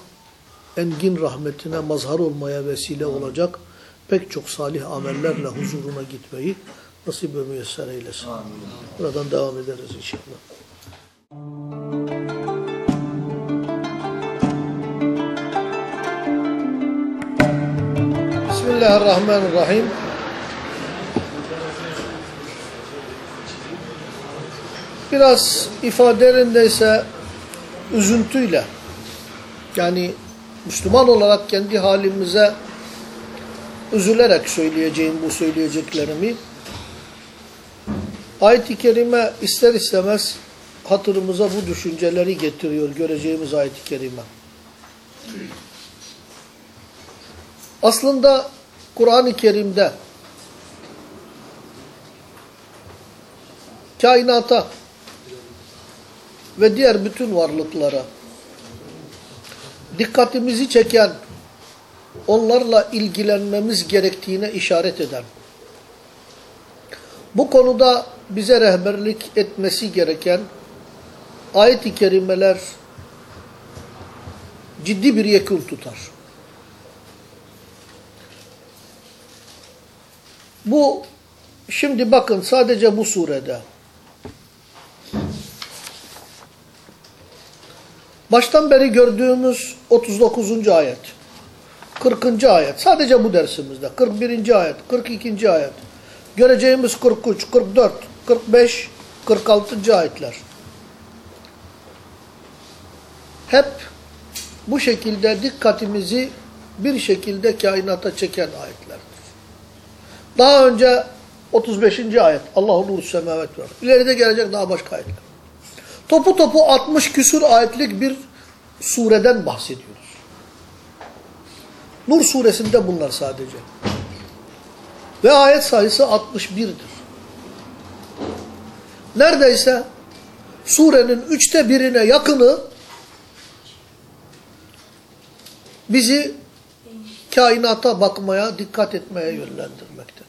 engin rahmetine mazhar olmaya vesile olacak pek çok salih amellerle huzuruna gitmeyi nasip ve müyesser eylesin. Buradan devam ederiz inşallah. Bismillahirrahmanirrahim. Biraz ifadelerindeyse üzüntüyle yani Müslüman olarak kendi halimize üzülerek söyleyeceğim bu söyleyeceklerimi ayet-i kerime ister istemez hatırımıza bu düşünceleri getiriyor göreceğimiz ayet-i kerime. Aslında Kur'an-ı Kerim'de kainata ve diğer bütün varlıklara dikkatimizi çeken, onlarla ilgilenmemiz gerektiğine işaret eden, bu konuda bize rehberlik etmesi gereken ayet-i kerimeler ciddi bir yekun tutar. Bu, şimdi bakın sadece bu surede, baştan beri gördüğümüz 39. ayet, 40. ayet, sadece bu dersimizde, 41. ayet, 42. ayet, göreceğimiz 43, 44, 45, 46. ayetler. Hep bu şekilde dikkatimizi bir şekilde kainata çeken ayetlerdir. Daha önce 35. ayet Allahu nur semavet var. İleride gelecek daha başka ayetler. Topu topu 60 küsur ayetlik bir sureden bahsediyoruz. Nur suresinde bunlar sadece. Ve ayet sayısı 61'dir. Neredeyse surenin üçte birine yakını bizi kainata bakmaya, dikkat etmeye yönlendirmektedir.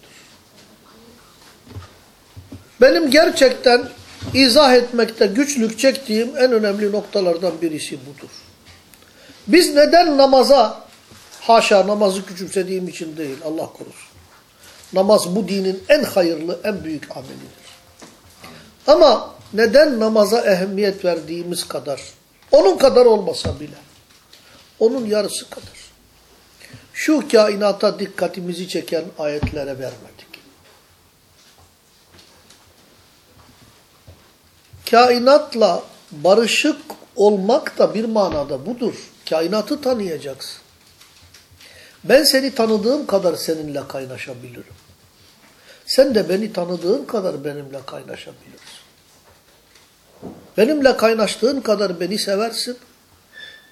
Benim gerçekten izah etmekte güçlük çektiğim en önemli noktalardan birisi budur. Biz neden namaza, haşa namazı küçümsediğim için değil, Allah korusun. Namaz bu dinin en hayırlı, en büyük amelidir. Ama neden namaza ehemmiyet verdiğimiz kadar, onun kadar olmasa bile, onun yarısı kadar. Şu kainata dikkatimizi çeken ayetlere vermedik. Kainatla barışık olmak da bir manada budur. Kainatı tanıyacaksın. Ben seni tanıdığım kadar seninle kaynaşabilirim. Sen de beni tanıdığın kadar benimle kaynaşabilirsin. Benimle kaynaştığın kadar beni seversin.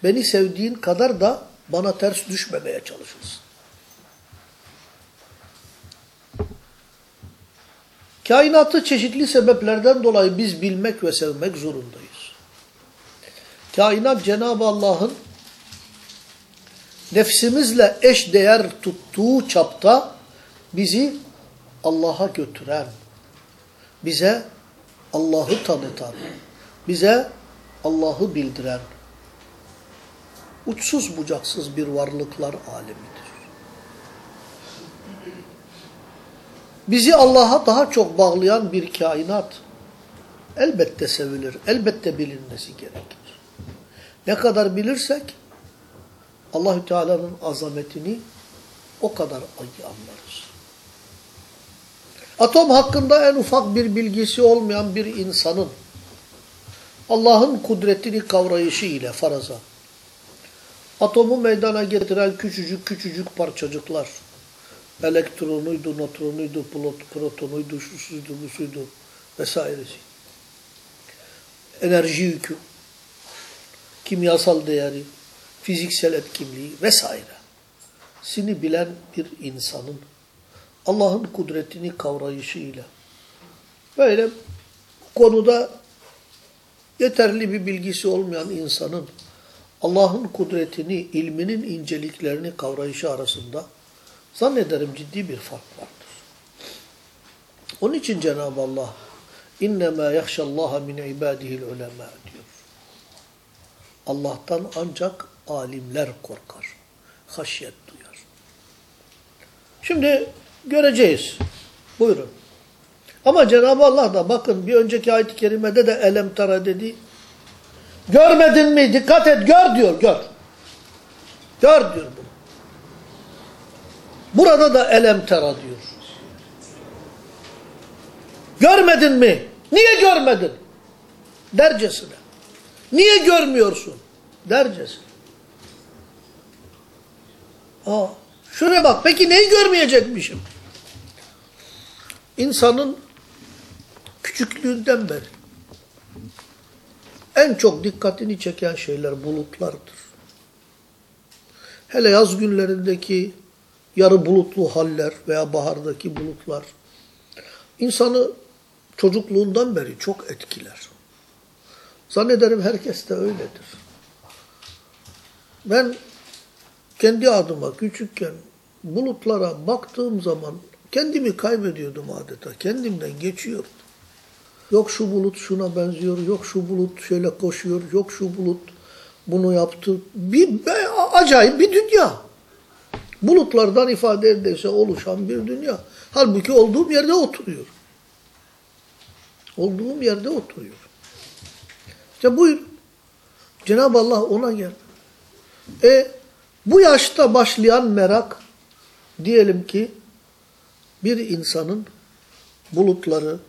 Beni sevdiğin kadar da bana ters düşmemeye çalışırsın. Kainatı çeşitli sebeplerden dolayı biz bilmek ve sevmek zorundayız. Kainat Cenab-ı Allah'ın nefsimizle eş değer tuttuğu çapta bizi Allah'a götüren, bize Allah'ı tanıtan, bize Allah'ı bildiren, uçsuz bucaksız bir varlıklar alemidir. Bizi Allah'a daha çok bağlayan bir kainat elbette sevilir, elbette bilinmesi gerekir. Ne kadar bilirsek Allahü Teala'nın azametini o kadar iyi anlarız. Atom hakkında en ufak bir bilgisi olmayan bir insanın Allah'ın kudretini kavrayışı ile faraza atomu meydana getiren küçücük küçücük parçacıklar elektronuydu, notronuydu, protonuydu, şusuydu, busuydu vesairesi. Enerji yükü, kimyasal değeri, fiziksel etkinliği vesaire. Sini bilen bir insanın Allah'ın kudretini kavrayışıyla böyle konuda yeterli bir bilgisi olmayan insanın Allah'ın kudretini, ilminin inceliklerini kavrayışı arasında zannederim ciddi bir fark vardır. Onun için Cenab-ı Allah اِنَّمَا يَخْشَ اللّٰهَ مِنْ عِبَادِهِ الْعُلَمَا diyor. Allah'tan ancak alimler korkar. Haşyet duyar. Şimdi göreceğiz. Buyurun. Ama Cenab-ı Allah da bakın bir önceki ayet-i kerimede de elem tara dedi. Görmedin mi? Dikkat et gör diyor. Gör. Gör diyor bunu. Burada da elem tera diyor. Görmedin mi? Niye görmedin? Dercesine. Niye görmüyorsun? Dercesine. Aa, şuraya bak. Peki neyi görmeyecekmişim? İnsanın küçüklüğünden beri en çok dikkatini çeken şeyler bulutlardır. Hele yaz günlerindeki yarı bulutlu haller veya bahardaki bulutlar insanı çocukluğundan beri çok etkiler. Zannederim herkes de öyledir. Ben kendi adıma küçükken bulutlara baktığım zaman kendimi kaybediyordum adeta. Kendimden geçiyordum. Yok şu bulut şuna benziyor, yok şu bulut şöyle koşuyor, yok şu bulut bunu yaptı. Bir, acayip bir dünya. Bulutlardan ifade edilse oluşan bir dünya. Halbuki olduğum yerde oturuyor. Olduğum yerde oturuyor. İşte buyur. Cenab-ı Allah ona geldi. E bu yaşta başlayan merak diyelim ki bir insanın bulutları,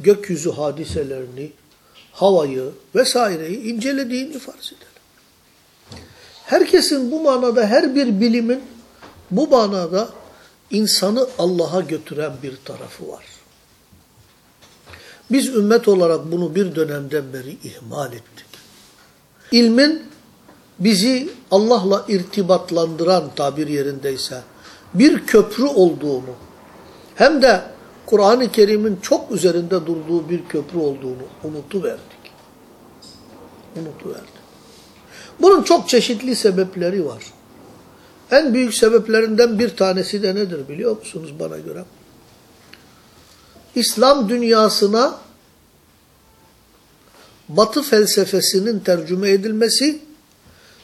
gökyüzü hadiselerini, havayı vesaireyi incelediğini farz edelim. Herkesin bu manada her bir bilimin bu manada insanı Allah'a götüren bir tarafı var. Biz ümmet olarak bunu bir dönemden beri ihmal ettik. İlmin bizi Allah'la irtibatlandıran tabir yerindeyse bir köprü olduğunu hem de Kur'an-ı Kerim'in çok üzerinde durduğu bir köprü olduğunu unutuverdik. Unutuverdik. Bunun çok çeşitli sebepleri var. En büyük sebeplerinden bir tanesi de nedir biliyor musunuz bana göre? İslam dünyasına Batı felsefesinin tercüme edilmesi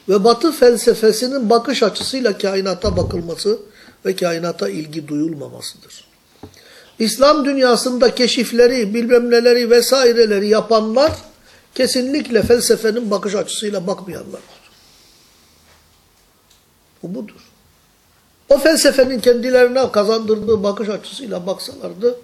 ve Batı felsefesinin bakış açısıyla kainata bakılması ve kainata ilgi duyulmamasıdır. İslam dünyasında keşifleri, bilmem neleri vesaireleri yapanlar kesinlikle felsefenin bakış açısıyla bakmayanlardır. Bu budur. O felsefenin kendilerine kazandırdığı bakış açısıyla baksalardı,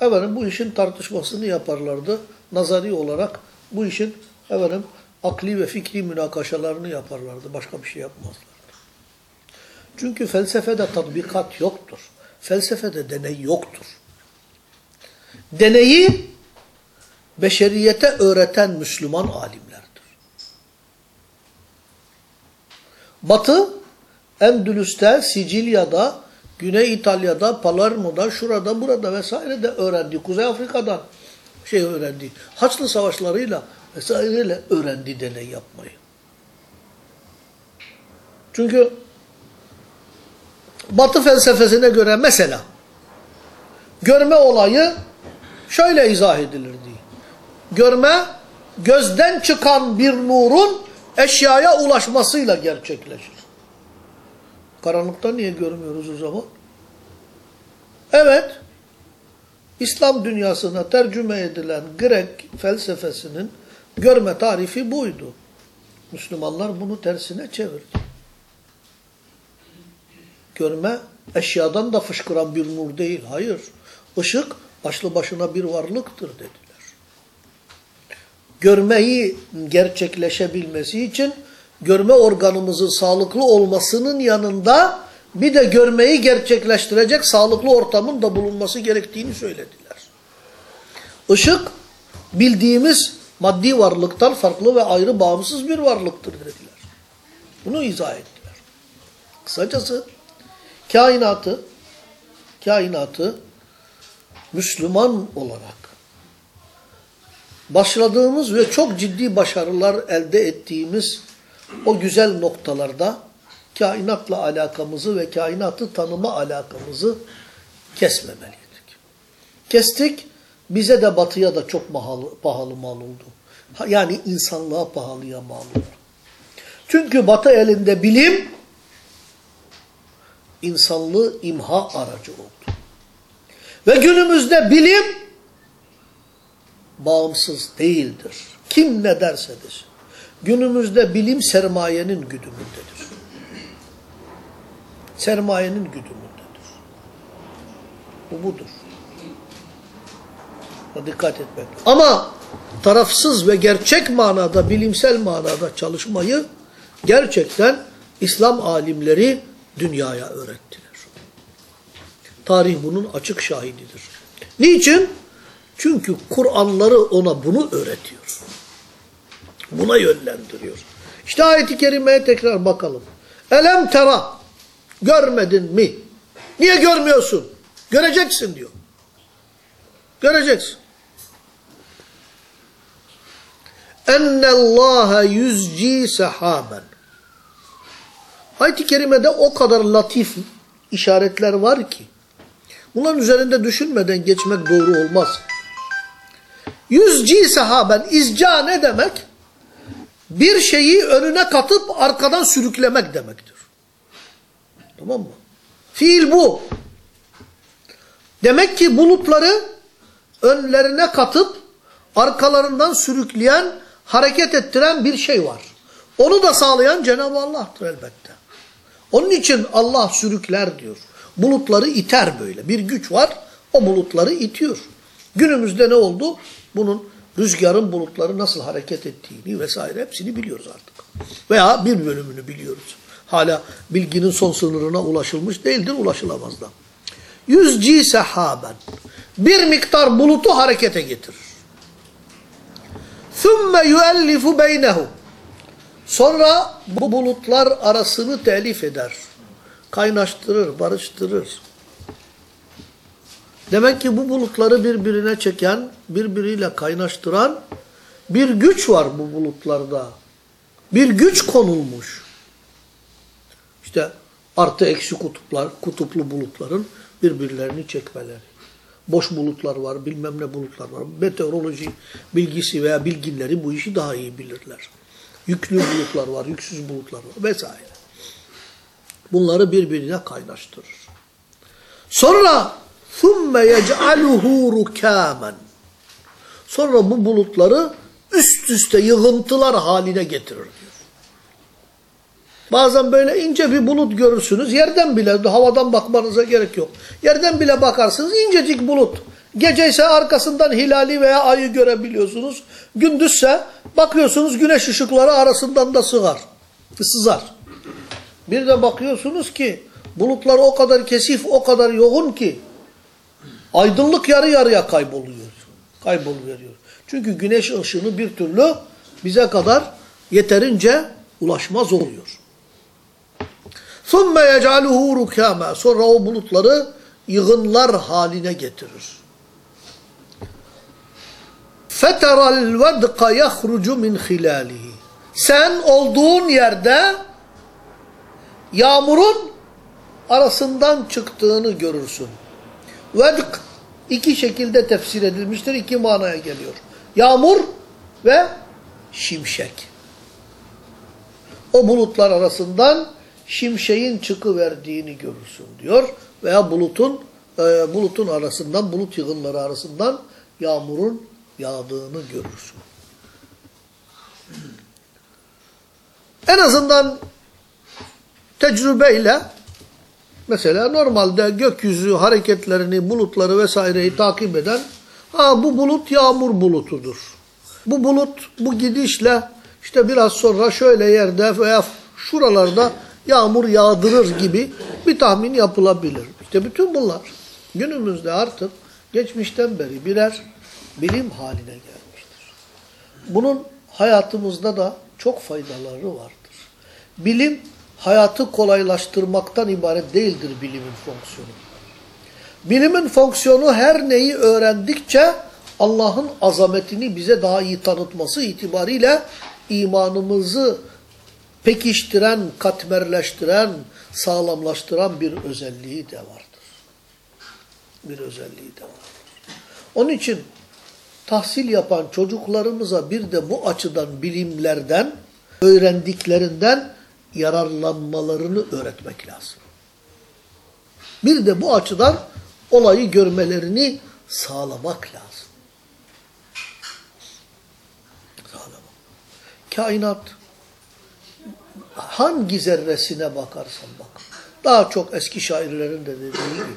efendim bu işin tartışmasını yaparlardı. Nazari olarak bu işin efendim akli ve fikri münakaşalarını yaparlardı. Başka bir şey yapmazlardı. Çünkü felsefede tatbikat yoktur. Felsefede deney yoktur. Deneyi beşeriyete öğreten Müslüman alimlerdir. Batı, Endülüs'te, Sicilya'da, Güney İtalya'da, Palermo'da, şurada, burada vesaire de öğrendi. Kuzey Afrika'dan şey öğrendi. Haçlı savaşlarıyla vesaireyle öğrendi deney yapmayı. Çünkü Batı felsefesine göre mesela görme olayı şöyle izah edilirdi. Görme gözden çıkan bir nurun eşyaya ulaşmasıyla gerçekleşir. Karanlıkta niye görmüyoruz o zaman? Evet, İslam dünyasına tercüme edilen Grek felsefesinin görme tarifi buydu. Müslümanlar bunu tersine çevirdi. Görme eşyadan da fışkıran bir nur değil. Hayır. Işık başlı başına bir varlıktır dediler. Görmeyi gerçekleşebilmesi için görme organımızın sağlıklı olmasının yanında bir de görmeyi gerçekleştirecek sağlıklı ortamın da bulunması gerektiğini söylediler. Işık bildiğimiz maddi varlıktan farklı ve ayrı bağımsız bir varlıktır dediler. Bunu izah ettiler. Kısacası kainatı kainatı Müslüman olarak başladığımız ve çok ciddi başarılar elde ettiğimiz o güzel noktalarda kainatla alakamızı ve kainatı tanıma alakamızı kesmemeliydik. Kestik, bize de batıya da çok pahalı, pahalı mal oldu. Yani insanlığa pahalıya mal oldu. Çünkü batı elinde bilim, insanlığı imha aracı oldu. Ve günümüzde bilim bağımsız değildir. Kim ne derse desin. Günümüzde bilim sermayenin güdümündedir. Sermayenin güdümündedir. Bu budur. Dikkat etmek. Ama tarafsız ve gerçek manada, bilimsel manada çalışmayı gerçekten İslam alimleri dünyaya öğrettiler. Tarih bunun açık şahididir. Niçin? Çünkü Kur'anları ona bunu öğretiyor. Buna yönlendiriyor. İşte ayet-i kerimeye tekrar bakalım. Elem tera. Görmedin mi? Niye görmüyorsun? Göreceksin diyor. Göreceksin. Ennallâhe yüzci sehaben. Ayet-i Kerime'de o kadar latif işaretler var ki, bunların üzerinde düşünmeden geçmek doğru olmaz. Yüzci sahaben, izca ne demek? Bir şeyi önüne katıp arkadan sürüklemek demektir. Tamam mı? Fiil bu. Demek ki bulutları önlerine katıp arkalarından sürükleyen, hareket ettiren bir şey var. Onu da sağlayan Cenab-ı Allah'tır elbette. Onun için Allah sürükler diyor. Bulutları iter böyle. Bir güç var, o bulutları itiyor. Günümüzde ne oldu? Bunun rüzgarın bulutları nasıl hareket ettiğini vesaire hepsini biliyoruz artık. Veya bir bölümünü biliyoruz. Hala bilginin son sınırına ulaşılmış değildir, ulaşılamaz da. Yüzci sehaben. Bir miktar bulutu harekete getirir. ثُمَّ يُؤَلِّفُ بَيْنَهُ Sonra bu bulutlar arasını telif eder. Kaynaştırır, barıştırır. Demek ki bu bulutları birbirine çeken, birbiriyle kaynaştıran bir güç var bu bulutlarda. Bir güç konulmuş. İşte artı eksi kutuplar, kutuplu bulutların birbirlerini çekmeleri. Boş bulutlar var, bilmem ne bulutlar var. Meteoroloji bilgisi veya bilginleri bu işi daha iyi bilirler. Yüklü bulutlar var, yüksüz bulutlar var vesaire. Bunları birbirine kaynaştırır. Sonra ثُمَّ يَجْعَلُهُ رُكَامًا Sonra bu bulutları üst üste yığıntılar haline getirir diyor. Bazen böyle ince bir bulut görürsünüz. Yerden bile, havadan bakmanıza gerek yok. Yerden bile bakarsınız incecik bulut. Gece ise arkasından hilali veya ayı görebiliyorsunuz. Gündüzse bakıyorsunuz güneş ışıkları arasından da sığar. Sızar. Bir de bakıyorsunuz ki bulutlar o kadar kesif, o kadar yoğun ki aydınlık yarı yarıya kayboluyor. Kayboluveriyor. Çünkü güneş ışını bir türlü bize kadar yeterince ulaşmaz oluyor. ثُمَّ يَجْعَلُهُ رُكَامًا Sonra o bulutları yığınlar haline getirir. فَتَرَ الْوَدْقَ يَخْرُجُ مِنْ خِلَالِهِ Sen olduğun yerde yağmurun arasından çıktığını görürsün. Vedk iki şekilde tefsir edilmiştir, iki manaya geliyor. Yağmur ve şimşek. O bulutlar arasından şimşeğin çıkıverdiğini görürsün diyor. Veya bulutun e, bulutun arasından, bulut yığınları arasından yağmurun yağdığını görürsün. En azından tecrübeyle mesela normalde gökyüzü hareketlerini, bulutları vesaireyi takip eden ha bu bulut yağmur bulutudur. Bu bulut bu gidişle işte biraz sonra şöyle yerde veya şuralarda yağmur yağdırır gibi bir tahmin yapılabilir. İşte bütün bunlar günümüzde artık geçmişten beri birer bilim haline gelmiştir. Bunun hayatımızda da çok faydaları vardır. Bilim hayatı kolaylaştırmaktan ibaret değildir bilimin fonksiyonu. Bilimin fonksiyonu her neyi öğrendikçe Allah'ın azametini bize daha iyi tanıtması itibariyle imanımızı pekiştiren, katmerleştiren, sağlamlaştıran bir özelliği de vardır. Bir özelliği de vardır. Onun için tahsil yapan çocuklarımıza bir de bu açıdan bilimlerden, öğrendiklerinden yararlanmalarını öğretmek lazım. Bir de bu açıdan olayı görmelerini sağlamak lazım. Sağlamak. Kainat hangi zerresine bakarsan bak. Daha çok eski şairlerin de dediği gibi.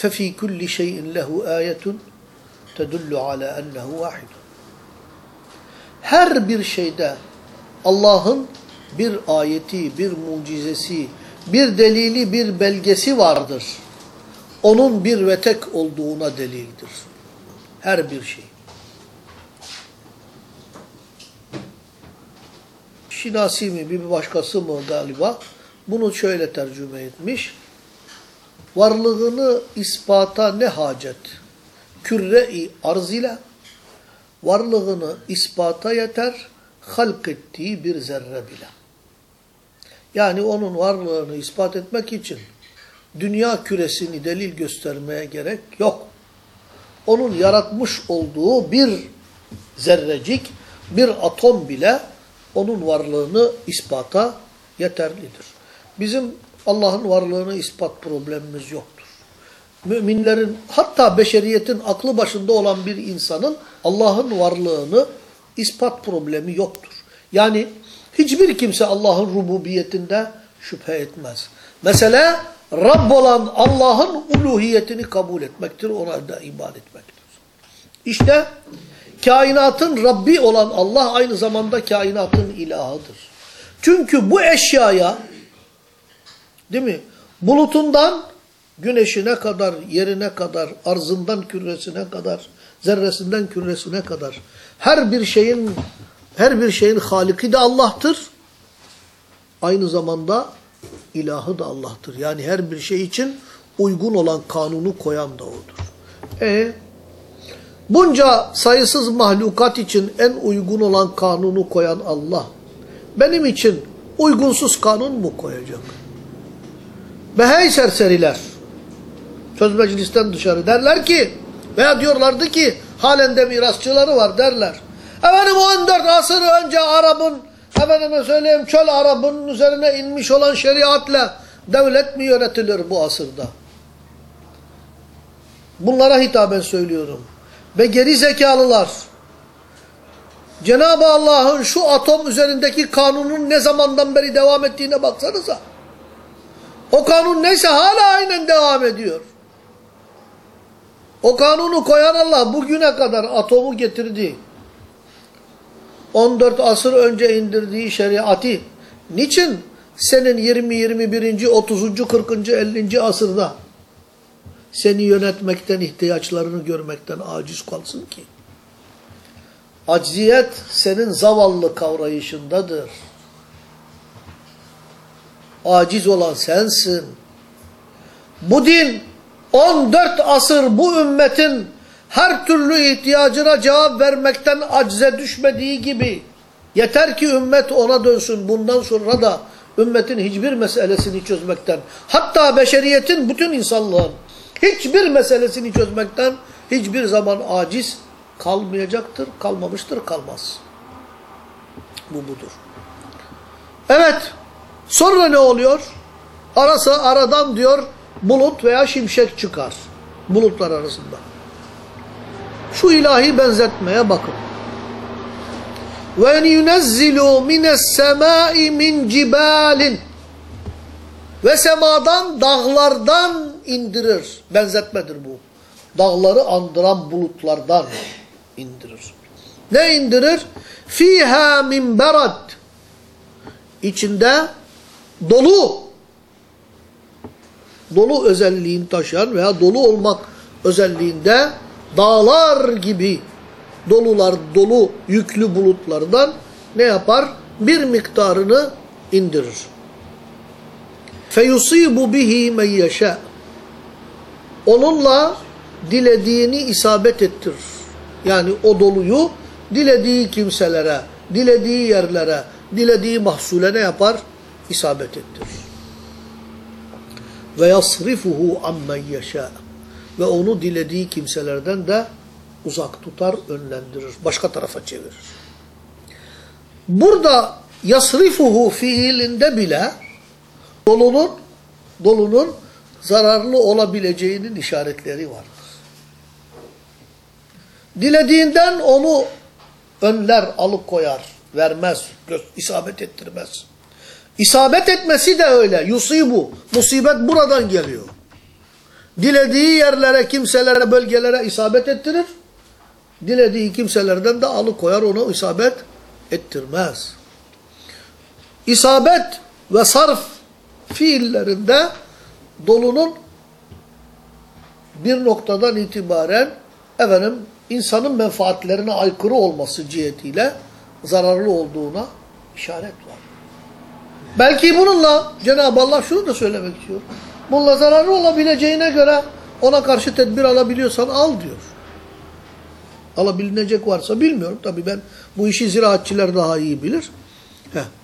فَفِي كُلِّ شَيْءٍ لَهُ آيَةٌ تَدُلُّ عَلَى أَنَّهُ وَاحِدٌ Her bir şeyde Allah'ın bir ayeti, bir mucizesi, bir delili, bir belgesi vardır. Onun bir ve tek olduğuna delildir. Her bir şey. Şinasi mi bir başkası mı galiba bunu şöyle tercüme etmiş. Varlığını ispata ne hacet? Kürre-i arz ile varlığını ispata yeter halk ettiği bir zerre bile. Yani onun varlığını ispat etmek için dünya küresini delil göstermeye gerek yok. Onun yaratmış olduğu bir zerrecik, bir atom bile onun varlığını ispata yeterlidir. Bizim Allah'ın varlığını ispat problemimiz yoktur. Müminlerin hatta beşeriyetin aklı başında olan bir insanın Allah'ın varlığını ispat problemi yoktur. Yani hiçbir kimse Allah'ın rububiyetinde şüphe etmez. Mesele Rabb olan Allah'ın uluhiyetini kabul etmektir, ona da iman etmektir. İşte kainatın Rabbi olan Allah aynı zamanda kainatın ilahıdır. Çünkü bu eşyaya değil mi? Bulutundan güneşine kadar, yerine kadar, arzından küresine kadar, zerresinden küresine kadar her bir şeyin her bir şeyin haliki de Allah'tır. Aynı zamanda ilahı da Allah'tır. Yani her bir şey için uygun olan kanunu koyan da O'dur. E bunca sayısız mahlukat için en uygun olan kanunu koyan Allah benim için uygunsuz kanun mu koyacak? Ve hey serseriler söz meclisten dışarı derler ki veya diyorlardı ki halen de mirasçıları var derler. Efendim 14 asır önce Arap'ın efendime söyleyeyim çöl Arap'ın üzerine inmiş olan şeriatla devlet mi yönetilir bu asırda? Bunlara hitaben söylüyorum. Ve geri zekalılar Cenab-ı Allah'ın şu atom üzerindeki kanunun ne zamandan beri devam ettiğine baksanıza. O kanun neyse hala aynen devam ediyor. O kanunu koyan Allah bugüne kadar atomu getirdi. 14 asır önce indirdiği şeriatı niçin senin 20, 21, 30, 40, 50. asırda seni yönetmekten, ihtiyaçlarını görmekten aciz kalsın ki? Acziyet senin zavallı kavrayışındadır. Aciz olan sensin. Bu din 14 asır bu ümmetin her türlü ihtiyacına cevap vermekten acize düşmediği gibi yeter ki ümmet ona dönsün bundan sonra da ümmetin hiçbir meselesini çözmekten hatta beşeriyetin bütün insanlığın hiçbir meselesini çözmekten hiçbir zaman aciz kalmayacaktır, kalmamıştır, kalmaz. Bu budur. Evet, sonra ne oluyor? Arası aradan diyor bulut veya şimşek çıkar. Bulutlar arasında. Şu ilahi benzetmeye bakın. وَاَنْ يُنَزِّلُوا مِنَ السَّمَاءِ مِنْ جِبَالٍ Ve semadan, dağlardan indirir. Benzetmedir bu. Dağları andıran bulutlardan indirir. Ne indirir? Fiha min berad. İçinde dolu dolu özelliğini taşıyan veya dolu olmak özelliğinde dağlar gibi dolular dolu yüklü bulutlardan ne yapar? Bir miktarını indirir. Feyusibu bihi men yeşâ. Onunla dilediğini isabet ettirir. Yani o doluyu dilediği kimselere, dilediği yerlere, dilediği mahsule ne yapar? İsabet ettirir. Ve yasrifuhu ammen yeşâ. Ve onu dilediği kimselerden de uzak tutar, önlendirir. Başka tarafa çevirir. Burada yasrifuhu fiilinde bile dolunun dolunun zararlı olabileceğinin işaretleri vardır. Dilediğinden onu önler, alıkoyar, vermez, isabet ettirmez. İsabet etmesi de öyle. Yusibu. Musibet buradan geliyor. Dilediği yerlere, kimselere, bölgelere isabet ettirir. Dilediği kimselerden de alıkoyar, onu isabet ettirmez. İsabet ve sarf fiillerinde dolunun bir noktadan itibaren efendim insanın menfaatlerine aykırı olması cihetiyle zararlı olduğuna işaret var. Belki bununla Cenab-ı Allah şunu da söylemek istiyor. Bununla zararı olabileceğine göre ona karşı tedbir alabiliyorsan al diyor. Alabilecek varsa bilmiyorum. Tabii ben bu işi ziraatçiler daha iyi bilir. Heh.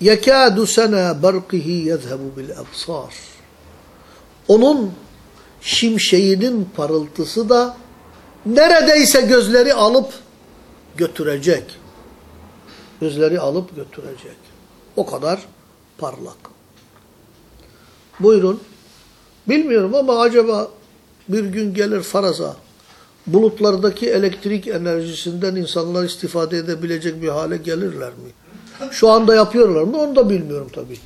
يَكَادُ سَنَا بَرْقِهِ يَذْهَبُ بِالْأَبْصَارِ Onun şimşeğinin parıltısı da neredeyse gözleri alıp götürecek. Gözleri alıp götürecek. O kadar parlak. Buyurun. Bilmiyorum ama acaba bir gün gelir faraza bulutlardaki elektrik enerjisinden insanlar istifade edebilecek bir hale gelirler mi? Şu anda yapıyorlar mı? Onu da bilmiyorum tabii.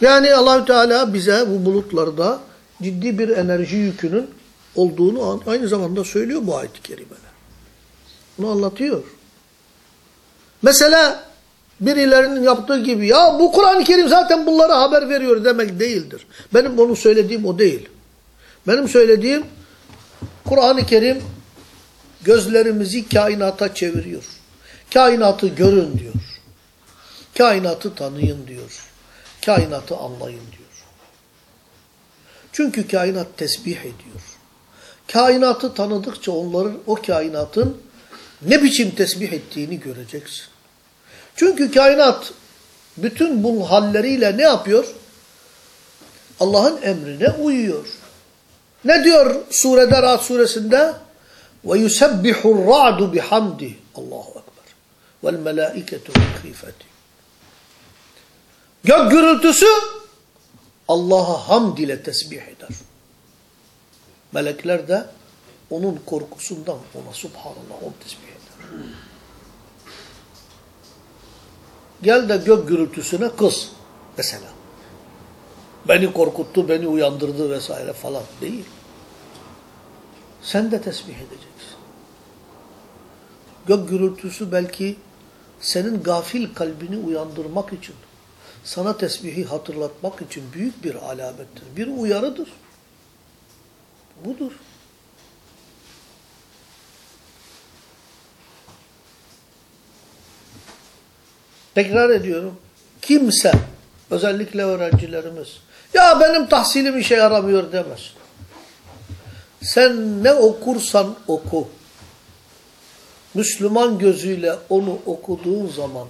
Yani Allahü Teala bize bu bulutlarda ciddi bir enerji yükünün olduğunu aynı zamanda söylüyor bu ayet-i kerimeler. Bunu anlatıyor. Mesela birilerinin yaptığı gibi ya bu Kur'an-ı Kerim zaten bunlara haber veriyor demek değildir. Benim onu söylediğim o değil. Benim söylediğim Kur'an-ı Kerim gözlerimizi kainata çeviriyor. Kainatı görün diyor. Kainatı tanıyın diyor. Kainatı anlayın diyor. Çünkü kainat tesbih ediyor. Kainatı tanıdıkça onların o kainatın ne biçim tesbih ettiğini göreceksin. Çünkü kainat bütün bu halleriyle ne yapıyor? Allah'ın emrine uyuyor. Ne diyor surede Ra'd suresinde? Ve yusebbihur ra'du bihamdi. Allahu ekber. Vel melaiketu khifati. Gök gürültüsü Allah'a hamd ile tesbih eder. Melekler de onun korkusundan ona subhanallah onu tesbih eder. Gel de gök gürültüsüne kız mesela. Beni korkuttu, beni uyandırdı vesaire falan değil. Sen de tesbih edeceksin. Gök gürültüsü belki senin gafil kalbini uyandırmak için, sana tesbihi hatırlatmak için büyük bir alamettir. Bir uyarıdır. Budur. Tekrar ediyorum. Kimse, özellikle öğrencilerimiz, ya benim tahsilim işe yaramıyor demez. Sen ne okursan oku. Müslüman gözüyle onu okuduğun zaman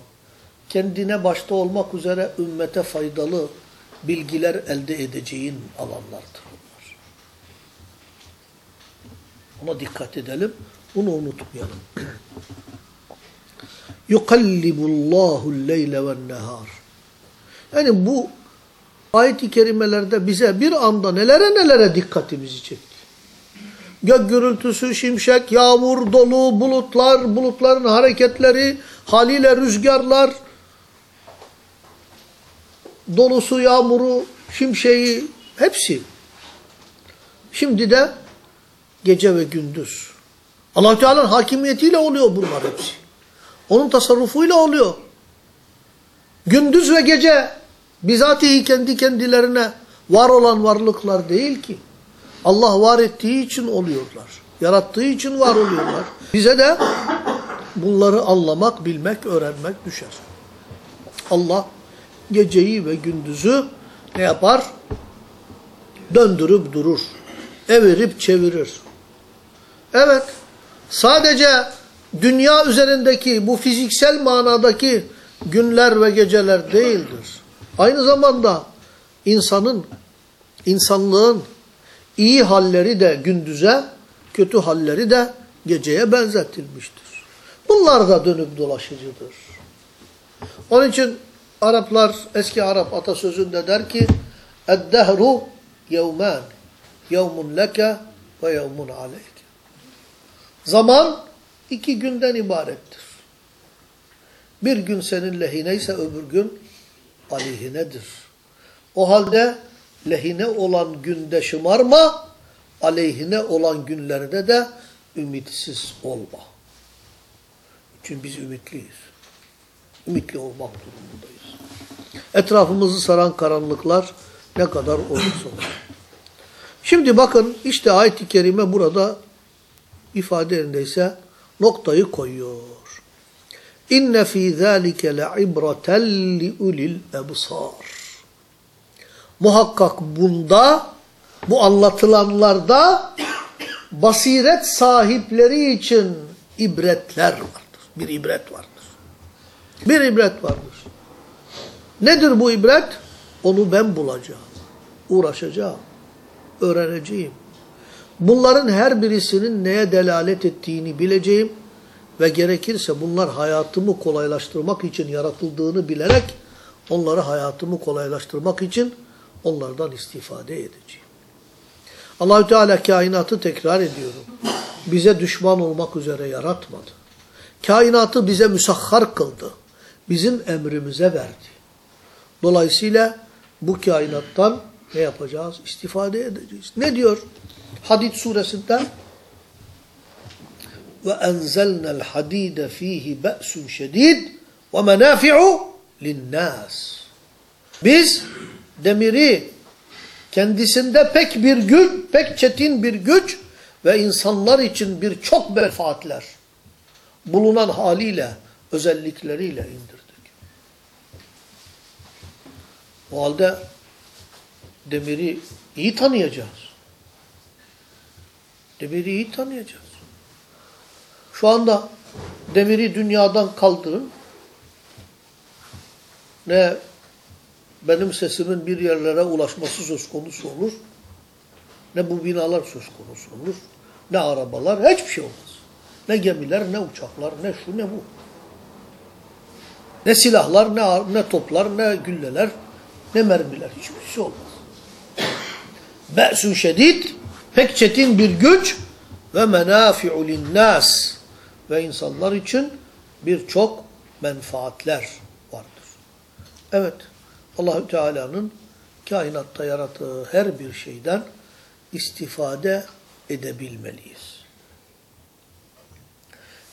kendine başta olmak üzere ümmete faydalı bilgiler elde edeceğin alanlardır bunlar. Ona dikkat edelim. Bunu unutmayalım. Yukallibullahu leyle ve nehar. Yani bu ayet-i kerimelerde bize bir anda nelere nelere dikkatimizi çekti. Gök gürültüsü, şimşek, yağmur, dolu, bulutlar, bulutların hareketleri, haliyle rüzgarlar, dolusu, yağmuru, şimşeği, hepsi. Şimdi de gece ve gündüz. allah Teala'nın hakimiyetiyle oluyor bunlar hepsi. Onun tasarrufuyla oluyor. Gündüz ve gece bizatihi kendi kendilerine var olan varlıklar değil ki. Allah var ettiği için oluyorlar. Yarattığı için var oluyorlar. Bize de bunları anlamak, bilmek, öğrenmek düşer. Allah geceyi ve gündüzü ne yapar? Döndürüp durur. Evirip çevirir. Evet, sadece dünya üzerindeki bu fiziksel manadaki günler ve geceler değildir. Aynı zamanda insanın, insanlığın iyi halleri de gündüze, kötü halleri de geceye benzetilmiştir. Bunlar da dönüp dolaşıcıdır. Onun için Araplar eski Arap atasözünde der ki Eddehru yevmen yevmun leke ve yevmun aleyk. Zaman iki günden ibarettir. Bir gün senin lehineyse öbür gün aleyhinedir. O halde lehine olan günde şımarma, aleyhine olan günlerde de ümitsiz olma. Çünkü biz ümitliyiz. Ümitli olmak durumundayız. Etrafımızı saran karanlıklar ne kadar olursa olur. Şimdi bakın işte ayet-i kerime burada ifade yerindeyse noktayı koyuyor. İnne fî zâlike le'ibreten liulil ebsâr. Muhakkak bunda, bu anlatılanlarda basiret sahipleri için ibretler vardır. Bir ibret vardır. Bir ibret vardır. Nedir bu ibret? Onu ben bulacağım. Uğraşacağım. Öğreneceğim. Bunların her birisinin neye delalet ettiğini bileceğim ve gerekirse bunlar hayatımı kolaylaştırmak için yaratıldığını bilerek onları hayatımı kolaylaştırmak için onlardan istifade edeceğim. Allahü Teala kainatı tekrar ediyorum. Bize düşman olmak üzere yaratmadı. Kainatı bize müsahhar kıldı. Bizim emrimize verdi. Dolayısıyla bu kainattan ne yapacağız? İstifade edeceğiz. Ne diyor? Hadid suresinden ve enzelnel hadide fihi be'sun şedid ve menafi'u linnas. Biz demiri kendisinde pek bir güç, pek çetin bir güç ve insanlar için birçok menfaatler bulunan haliyle, özellikleriyle indirdik. O halde demiri iyi tanıyacağız. Demiri iyi tanıyacağız. Şu anda demiri dünyadan kaldırın. Ne benim sesimin bir yerlere ulaşması söz konusu olur. Ne bu binalar söz konusu olur. Ne arabalar, hiçbir şey olmaz. Ne gemiler, ne uçaklar, ne şu ne bu. Ne silahlar, ne, ne toplar, ne gülleler, ne mermiler. Hiçbir şey olmaz. Be'sun şedid, pek çetin bir güç ve menafi'u linnâs ve insanlar için birçok menfaatler vardır. Evet, Allahü Teala'nın kainatta yarattığı her bir şeyden istifade edebilmeliyiz.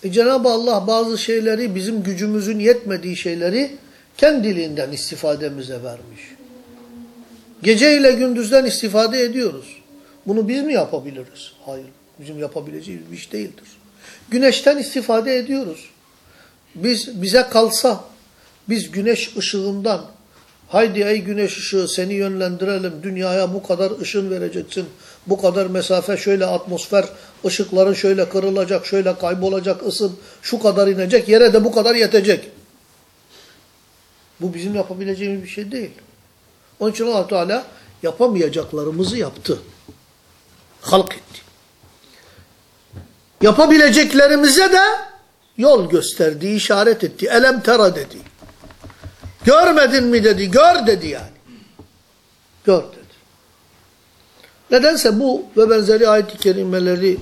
E Cenab-ı Allah bazı şeyleri, bizim gücümüzün yetmediği şeyleri kendiliğinden istifademize vermiş. Gece ile gündüzden istifade ediyoruz. Bunu biz mi yapabiliriz? Hayır. Bizim yapabileceğimiz bir iş değildir. Güneşten istifade ediyoruz. Biz bize kalsa biz güneş ışığından haydi ey güneş ışığı seni yönlendirelim dünyaya bu kadar ışın vereceksin. Bu kadar mesafe şöyle atmosfer ışıkların şöyle kırılacak şöyle kaybolacak ısın şu kadar inecek yere de bu kadar yetecek. Bu bizim yapabileceğimiz bir şey değil. Onun için allah Teala yapamayacaklarımızı yaptı. Halk etti. Yapabileceklerimize de yol gösterdi, işaret etti. Elem tera dedi. Görmedin mi dedi, gör dedi yani. Gör dedi. Nedense bu ve benzeri ayet-i kerimeleri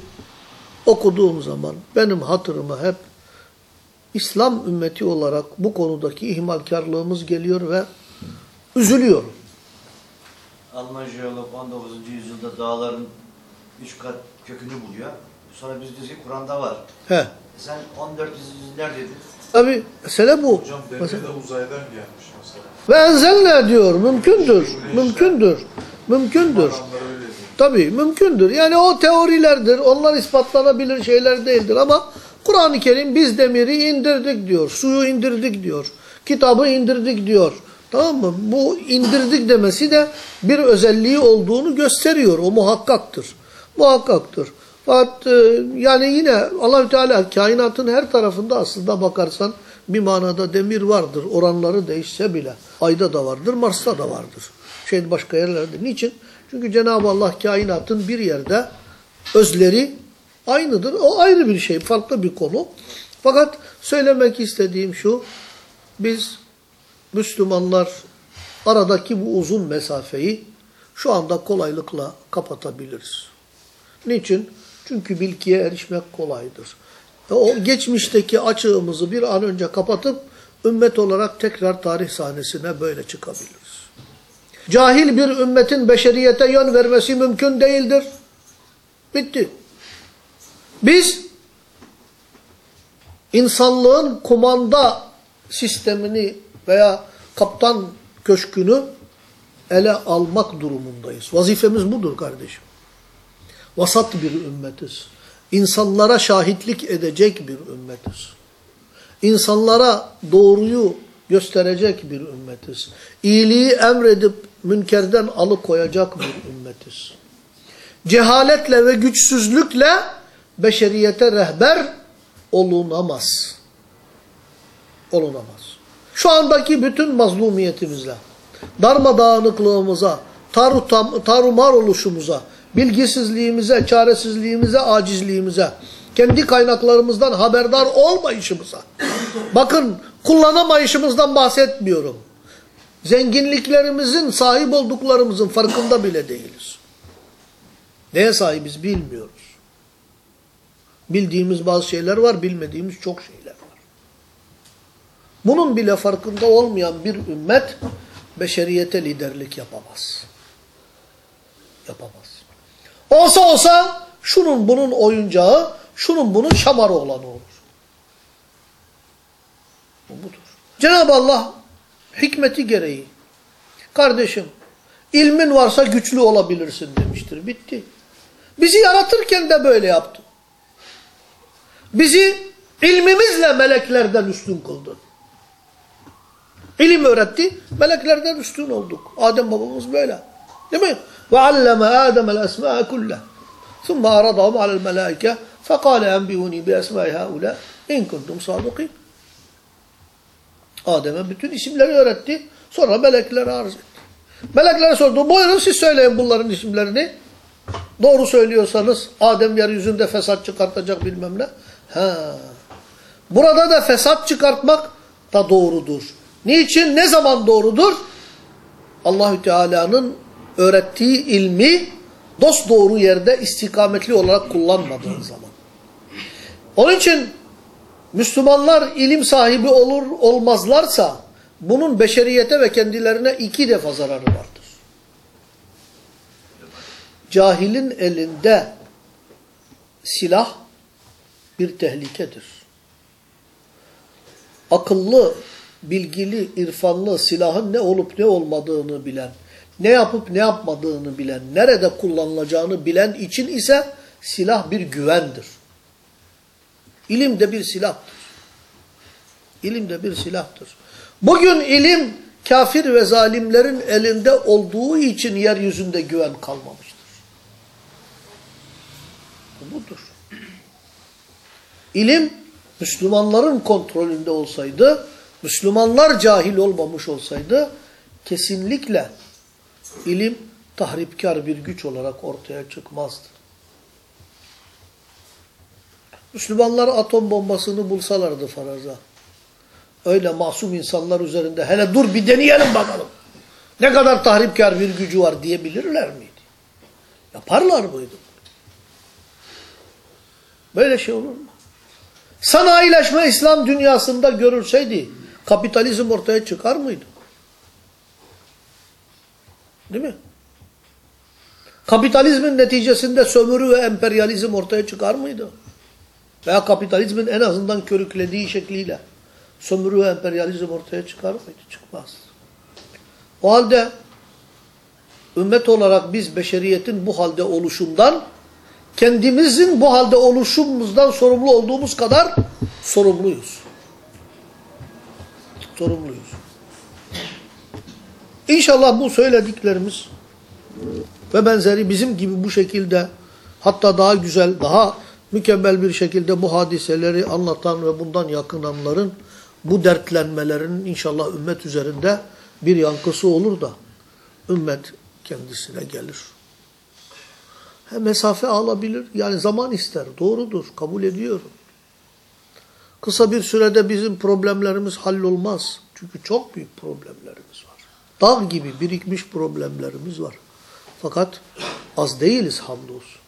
okuduğum zaman benim hatırıma hep İslam ümmeti olarak bu konudaki ihmalkarlığımız geliyor ve üzülüyorum. Alman jeolog 19. yüzyılda dağların üç kat kökünü buluyor. Sonra biz diyoruz ki Kur'an'da var. He. E sen 14 yüzyıllar dedin. Tabi mesele bu. Hocam Mesela- demir de uzaydan gelmiş mesela. Ve enzelne diyor. Mümkündür. Mümkündür. Mümkündür. Diyor. Tabii mümkündür. Yani o teorilerdir. Onlar ispatlanabilir şeyler değildir ama Kur'an-ı Kerim biz demiri indirdik diyor. Suyu indirdik diyor. Kitabı indirdik diyor. Tamam mı? Bu indirdik demesi de bir özelliği olduğunu gösteriyor. O muhakkaktır. Muhakkaktır. Fakat e, yani yine Allahü Teala kainatın her tarafında aslında bakarsan bir manada demir vardır. Oranları değişse bile. Ayda da vardır, Mars'ta da vardır. Şey başka yerlerde. Niçin? Çünkü Cenab-ı Allah kainatın bir yerde özleri aynıdır. O ayrı bir şey, farklı bir konu. Fakat söylemek istediğim şu, biz Müslümanlar aradaki bu uzun mesafeyi şu anda kolaylıkla kapatabiliriz. Niçin? Çünkü bilgiye erişmek kolaydır. Ve o geçmişteki açığımızı bir an önce kapatıp ümmet olarak tekrar tarih sahnesine böyle çıkabiliriz. Cahil bir ümmetin beşeriyete yön vermesi mümkün değildir. Bitti. Biz insanlığın kumanda sistemini veya kaptan köşkünü ele almak durumundayız. Vazifemiz budur kardeşim. Vasat bir ümmetiz. İnsanlara şahitlik edecek bir ümmetiz. insanlara doğruyu gösterecek bir ümmetiz. İyiliği emredip münkerden alıkoyacak bir ümmetiz. Cehaletle ve güçsüzlükle beşeriyete rehber olunamaz. Olunamaz. Şu andaki bütün mazlumiyetimizle, darmadağınıklığımıza, taru, tam, tarumar oluşumuza, bilgisizliğimize, çaresizliğimize, acizliğimize, kendi kaynaklarımızdan haberdar olmayışımıza. Bakın kullanamayışımızdan bahsetmiyorum. Zenginliklerimizin, sahip olduklarımızın farkında bile değiliz. Neye sahibiz bilmiyoruz. Bildiğimiz bazı şeyler var, bilmediğimiz çok şeyler var. Bunun bile farkında olmayan bir ümmet beşeriyete liderlik yapamaz. Yapamaz. Olsa olsa şunun bunun oyuncağı, şunun bunun şamarı olanı olur. Bu budur. Cenab-ı Allah hikmeti gereği kardeşim ilmin varsa güçlü olabilirsin demiştir. Bitti. Bizi yaratırken de böyle yaptı. Bizi ilmimizle meleklerden üstün kıldı. İlim öğretti, meleklerden üstün olduk. Adem babamız böyle. Değil mi? وَعَلَّمَ آدَمَ الْأَسْمَاءَ كُلَّهِ ثُمَّ أَرَضَهُمْ عَلَى الْمَلَائِكَةِ فَقَالَ أَنْبِئُونِي بِأَسْمَاءِ هَؤُلَاءِ اِنْ كُنْتُمْ صَادِقِينَ Adem'e bütün isimleri öğretti. Sonra meleklere arz etti. Meleklere sordu. Buyurun siz söyleyin bunların isimlerini. Doğru söylüyorsanız Adem yeryüzünde fesat çıkartacak bilmem ne. Ha. Burada da fesat çıkartmak da doğrudur. Niçin? Ne zaman doğrudur? Allahü Teala'nın öğrettiği ilmi dost doğru yerde istikametli olarak kullanmadığın zaman. Onun için Müslümanlar ilim sahibi olur olmazlarsa bunun beşeriyete ve kendilerine iki defa zararı vardır. Cahilin elinde silah bir tehlikedir. Akıllı, bilgili, irfanlı, silahın ne olup ne olmadığını bilen, ne yapıp ne yapmadığını bilen, nerede kullanılacağını bilen için ise silah bir güvendir. İlim de bir silahtır. İlim de bir silahtır. Bugün ilim kafir ve zalimlerin elinde olduğu için yeryüzünde güven kalmamıştır. Bu budur. İlim Müslümanların kontrolünde olsaydı, Müslümanlar cahil olmamış olsaydı kesinlikle ilim tahripkar bir güç olarak ortaya çıkmazdı. Müslümanlar atom bombasını bulsalardı faraza. Öyle masum insanlar üzerinde hele dur bir deneyelim bakalım. Ne kadar tahripkar bir gücü var diyebilirler miydi? Yaparlar mıydı? Böyle şey olur mu? Sanayileşme İslam dünyasında görülseydi kapitalizm ortaya çıkar mıydı? Değil mi? Kapitalizmin neticesinde sömürü ve emperyalizm ortaya çıkar mıydı? Veya kapitalizmin en azından körüklediği şekliyle sömürü ve emperyalizm ortaya çıkar mıydı? Çıkmaz. O halde ümmet olarak biz beşeriyetin bu halde oluşundan kendimizin bu halde oluşumumuzdan sorumlu olduğumuz kadar sorumluyuz. Sorumluyuz. İnşallah bu söylediklerimiz ve benzeri bizim gibi bu şekilde hatta daha güzel, daha mükemmel bir şekilde bu hadiseleri anlatan ve bundan yakınanların bu dertlenmelerinin inşallah ümmet üzerinde bir yankısı olur da ümmet kendisine gelir. He, mesafe alabilir. Yani zaman ister. Doğrudur. Kabul ediyorum. Kısa bir sürede bizim problemlerimiz hallolmaz. Çünkü çok büyük problemlerimiz var. Dağ gibi birikmiş problemlerimiz var. Fakat az değiliz hamdolsun.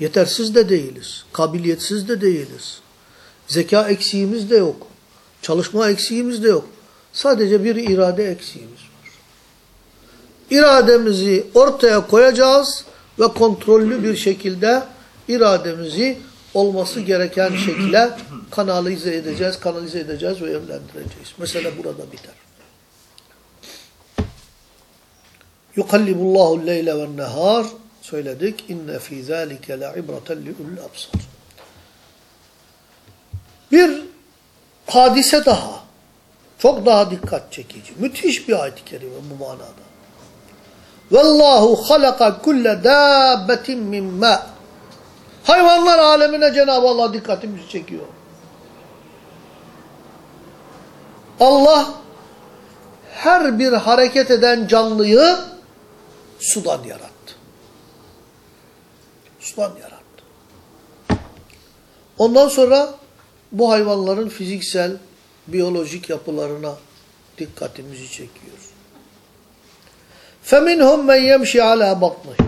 Yetersiz de değiliz. Kabiliyetsiz de değiliz. Zeka eksiğimiz de yok. Çalışma eksiğimiz de yok. Sadece bir irade eksiğimiz var. İrademizi ortaya koyacağız ve kontrollü bir şekilde irademizi olması gereken şekilde kanalize edeceğiz, kanalize edeceğiz ve yönlendireceğiz. Mesela burada biter. Yukallibullahu leyle ve nehar söyledik. İnne fî zâlike le'ibreten li'ul absar. Bir hadise daha. Çok daha dikkat çekici. Müthiş bir ayet-i kerime bu manada. Vallahu halaka kulle dabbetin min ma. Hayvanlar alemine Cenab-ı Allah dikkatimizi çekiyor. Allah her bir hareket eden canlıyı sudan yarattı. Sudan yarattı. Ondan sonra bu hayvanların fiziksel, biyolojik yapılarına dikkatimizi çekiyor. فَمِنْهُمْ مَنْ يَمْشِ عَلَى بَطْنِهِ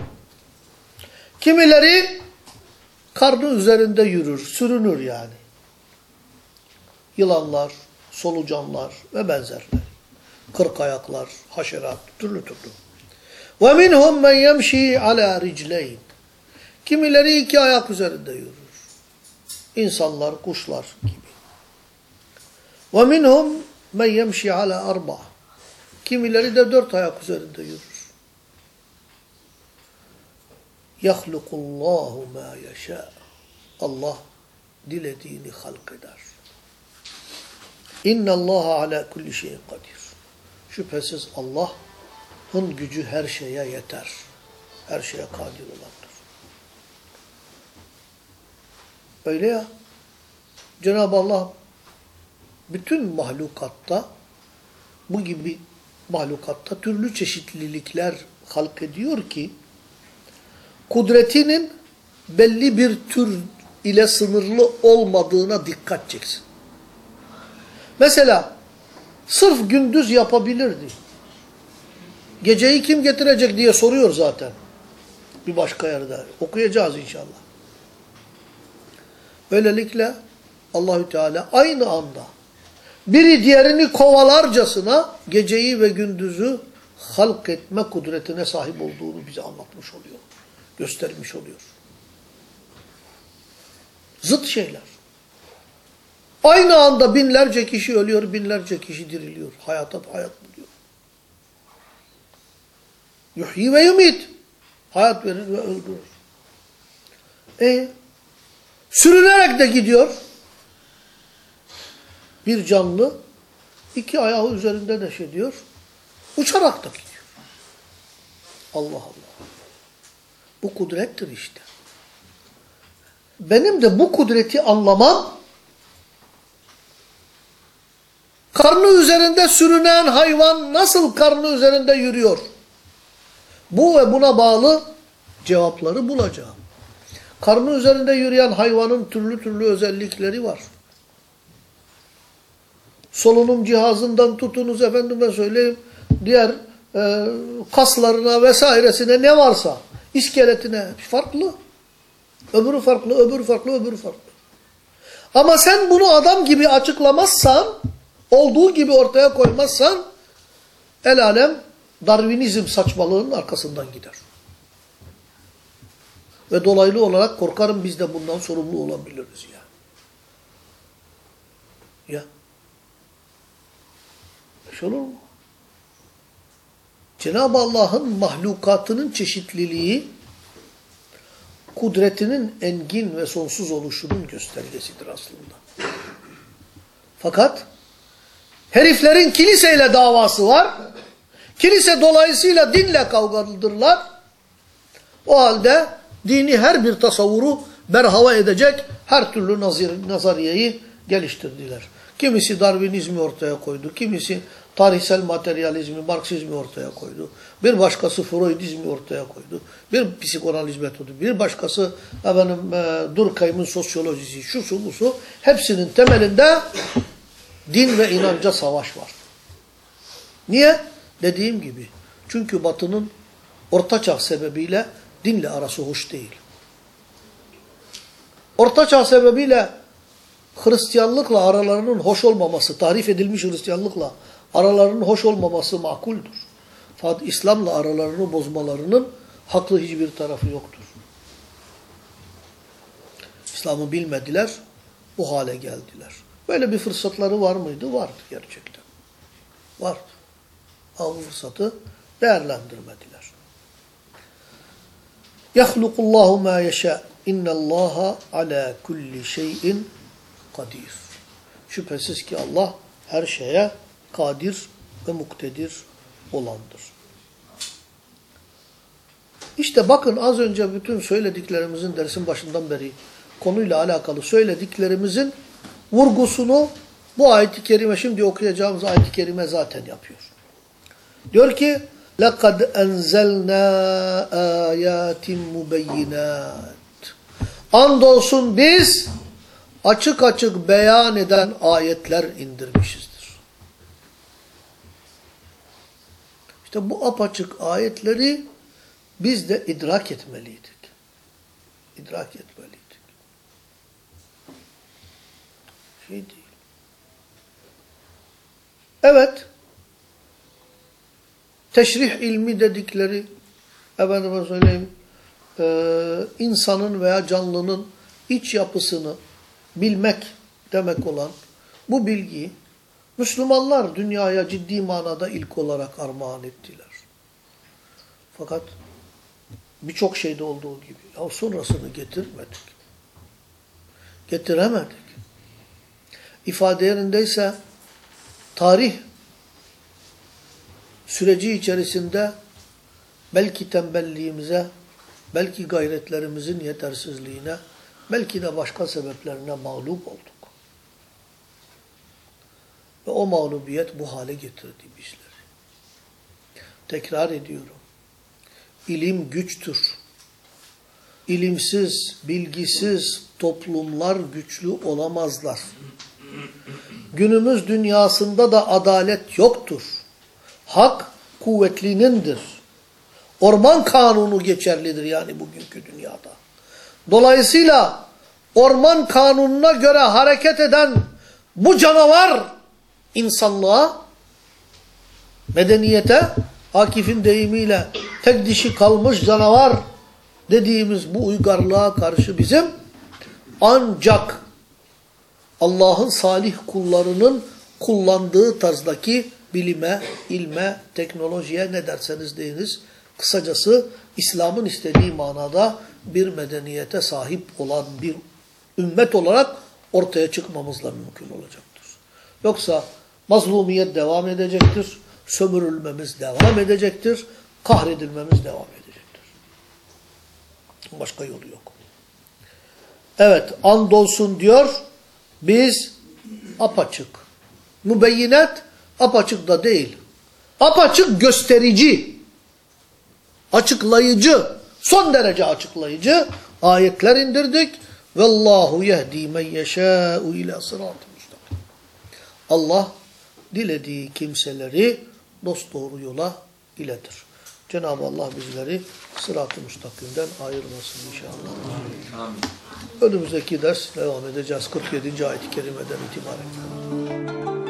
Kimileri karnı üzerinde yürür, sürünür yani. Yılanlar, solucanlar ve benzerleri. Kırk ayaklar, haşerat, türlü türlü. وَمِنْهُمْ مَنْ يَمْشِي عَلَى رِجْلَيْنِ Kimileri iki ayak üzerinde yürür. İnsanlar, kuşlar gibi. وَمِنْهُمْ مَنْ يَمْشِي عَلَى أَرْبَعٍ Kimileri de dört ayak üzerinde yürür. يَخْلُقُ اللّٰهُ مَا يَشَاءُ Allah dilediğini halk eder. اِنَّ اللّٰهَ عَلَى كُلِّ شَيْءٍ قَدِيرٌ Şüphesiz Allah'ın gücü her şeye yeter. Her şeye kadir olandır. Öyle ya. Cenab-ı Allah bütün mahlukatta bu gibi mahlukatta türlü çeşitlilikler halk ediyor ki kudretinin belli bir tür ile sınırlı olmadığına dikkat çeksin. Mesela sırf gündüz yapabilirdi. Geceyi kim getirecek diye soruyor zaten. Bir başka yerde. Okuyacağız inşallah. Böylelikle Allahü Teala aynı anda biri diğerini kovalarcasına geceyi ve gündüzü halk etme kudretine sahip olduğunu bize anlatmış oluyor. Göstermiş oluyor. Zıt şeyler. Aynı anda binlerce kişi ölüyor, binlerce kişi diriliyor. Hayata hayat buluyor. Yuhyi ve yumit. Hayat verir ve öldürür. E sürünerek de gidiyor. Bir canlı iki ayağı üzerinde neşediyor. Uçarak da gidiyor. Allah Allah. Bu kudrettir işte. Benim de bu kudreti anlamam karnı üzerinde sürünen hayvan nasıl karnı üzerinde yürüyor? Bu ve buna bağlı cevapları bulacağım. Karnı üzerinde yürüyen hayvanın türlü türlü özellikleri var. Solunum cihazından tutunuz efendime söyleyeyim diğer e, kaslarına vesairesine ne varsa iskeletine farklı. Öbürü farklı, öbürü farklı, öbürü farklı. Ama sen bunu adam gibi açıklamazsan, olduğu gibi ortaya koymazsan, el alem Darwinizm saçmalığının arkasından gider. Ve dolaylı olarak korkarım biz de bundan sorumlu olabiliriz ya. Ya. Hiç olur mu? Cenab-ı Allah'ın mahlukatının çeşitliliği, kudretinin engin ve sonsuz oluşunun göstergesidir aslında. Fakat heriflerin kiliseyle davası var. Kilise dolayısıyla dinle kavgalıdırlar. O halde dini her bir tasavvuru berhava edecek her türlü nazir, nazariyeyi geliştirdiler. Kimisi Darwinizmi ortaya koydu, kimisi tarihsel materyalizmi, Marksizmi ortaya koydu. Bir başkası Freudizmi ortaya koydu. Bir psikanaliz metodu, bir başkası efendim, e, Durkheim'in sosyolojisi, şu su bu su. Hepsinin temelinde din ve inanca savaş var. Niye? Dediğim gibi. Çünkü Batı'nın ortaçağ sebebiyle dinle arası hoş değil. Ortaçağ sebebiyle Hristiyanlıkla aralarının hoş olmaması, tarif edilmiş Hristiyanlıkla aralarının hoş olmaması makuldür. Fakat İslam'la aralarını bozmalarının haklı hiçbir tarafı yoktur. İslam'ı bilmediler, bu hale geldiler. Böyle bir fırsatları var mıydı? Vardı gerçekten. Vardı. Ama fırsatı değerlendirmediler. يَخْلُقُ اللّٰهُ مَا يَشَاءُ اِنَّ اللّٰهَ عَلَى كُلِّ شَيْءٍ kadir. Şüphesiz ki Allah her şeye kadir ve muktedir olandır. İşte bakın az önce bütün söylediklerimizin dersin başından beri konuyla alakalı söylediklerimizin vurgusunu bu ayet-i kerime şimdi okuyacağımız ayet-i kerime zaten yapıyor. Diyor ki لَقَدْ اَنْزَلْنَا آيَاتٍ مُبَيِّنَاتٍ Andolsun biz açık açık beyan eden ayetler indirmişizdir. İşte bu apaçık ayetleri biz de idrak etmeliydik. İdrak etmeliydik. Şey değil. Evet. Teşrih ilmi dedikleri efendime söyleyeyim e, insanın veya canlının iç yapısını bilmek demek olan bu bilgiyi Müslümanlar dünyaya ciddi manada ilk olarak armağan ettiler. Fakat birçok şeyde olduğu gibi ya sonrasını getirmedik. Getiremedik. İfade yerindeyse tarih süreci içerisinde belki tembelliğimize, belki gayretlerimizin yetersizliğine, belki de başka sebeplerine mağlup olduk. Ve o mağlubiyet bu hale getirdi bizleri. Tekrar ediyorum. İlim güçtür. İlimsiz, bilgisiz toplumlar güçlü olamazlar. Günümüz dünyasında da adalet yoktur. Hak kuvvetlinindir. Orman kanunu geçerlidir yani bugünkü dünyada. Dolayısıyla orman kanununa göre hareket eden bu canavar insanlığa, medeniyete, Akif'in deyimiyle tek dişi kalmış canavar dediğimiz bu uygarlığa karşı bizim ancak Allah'ın salih kullarının kullandığı tarzdaki bilime, ilme, teknolojiye ne derseniz deyiniz. Kısacası İslam'ın istediği manada bir medeniyete sahip olan bir ümmet olarak ortaya çıkmamızla mümkün olacaktır. Yoksa mazlumiyet devam edecektir, sömürülmemiz devam edecektir, kahredilmemiz devam edecektir. Başka yolu yok. Evet, andolsun diyor, biz apaçık. Mübeyyinet apaçık da değil. Apaçık gösterici, açıklayıcı, son derece açıklayıcı ayetler indirdik. Vallahu yehdi men yeşâ'u ila sıratı müstakim. Allah dilediği kimseleri dosdoğru yola iletir. Cenab-ı Allah bizleri sırat-ı müstakimden ayırmasın inşallah. Amin. Önümüzdeki ders devam edeceğiz 47. ayet-i kerimeden itibaren.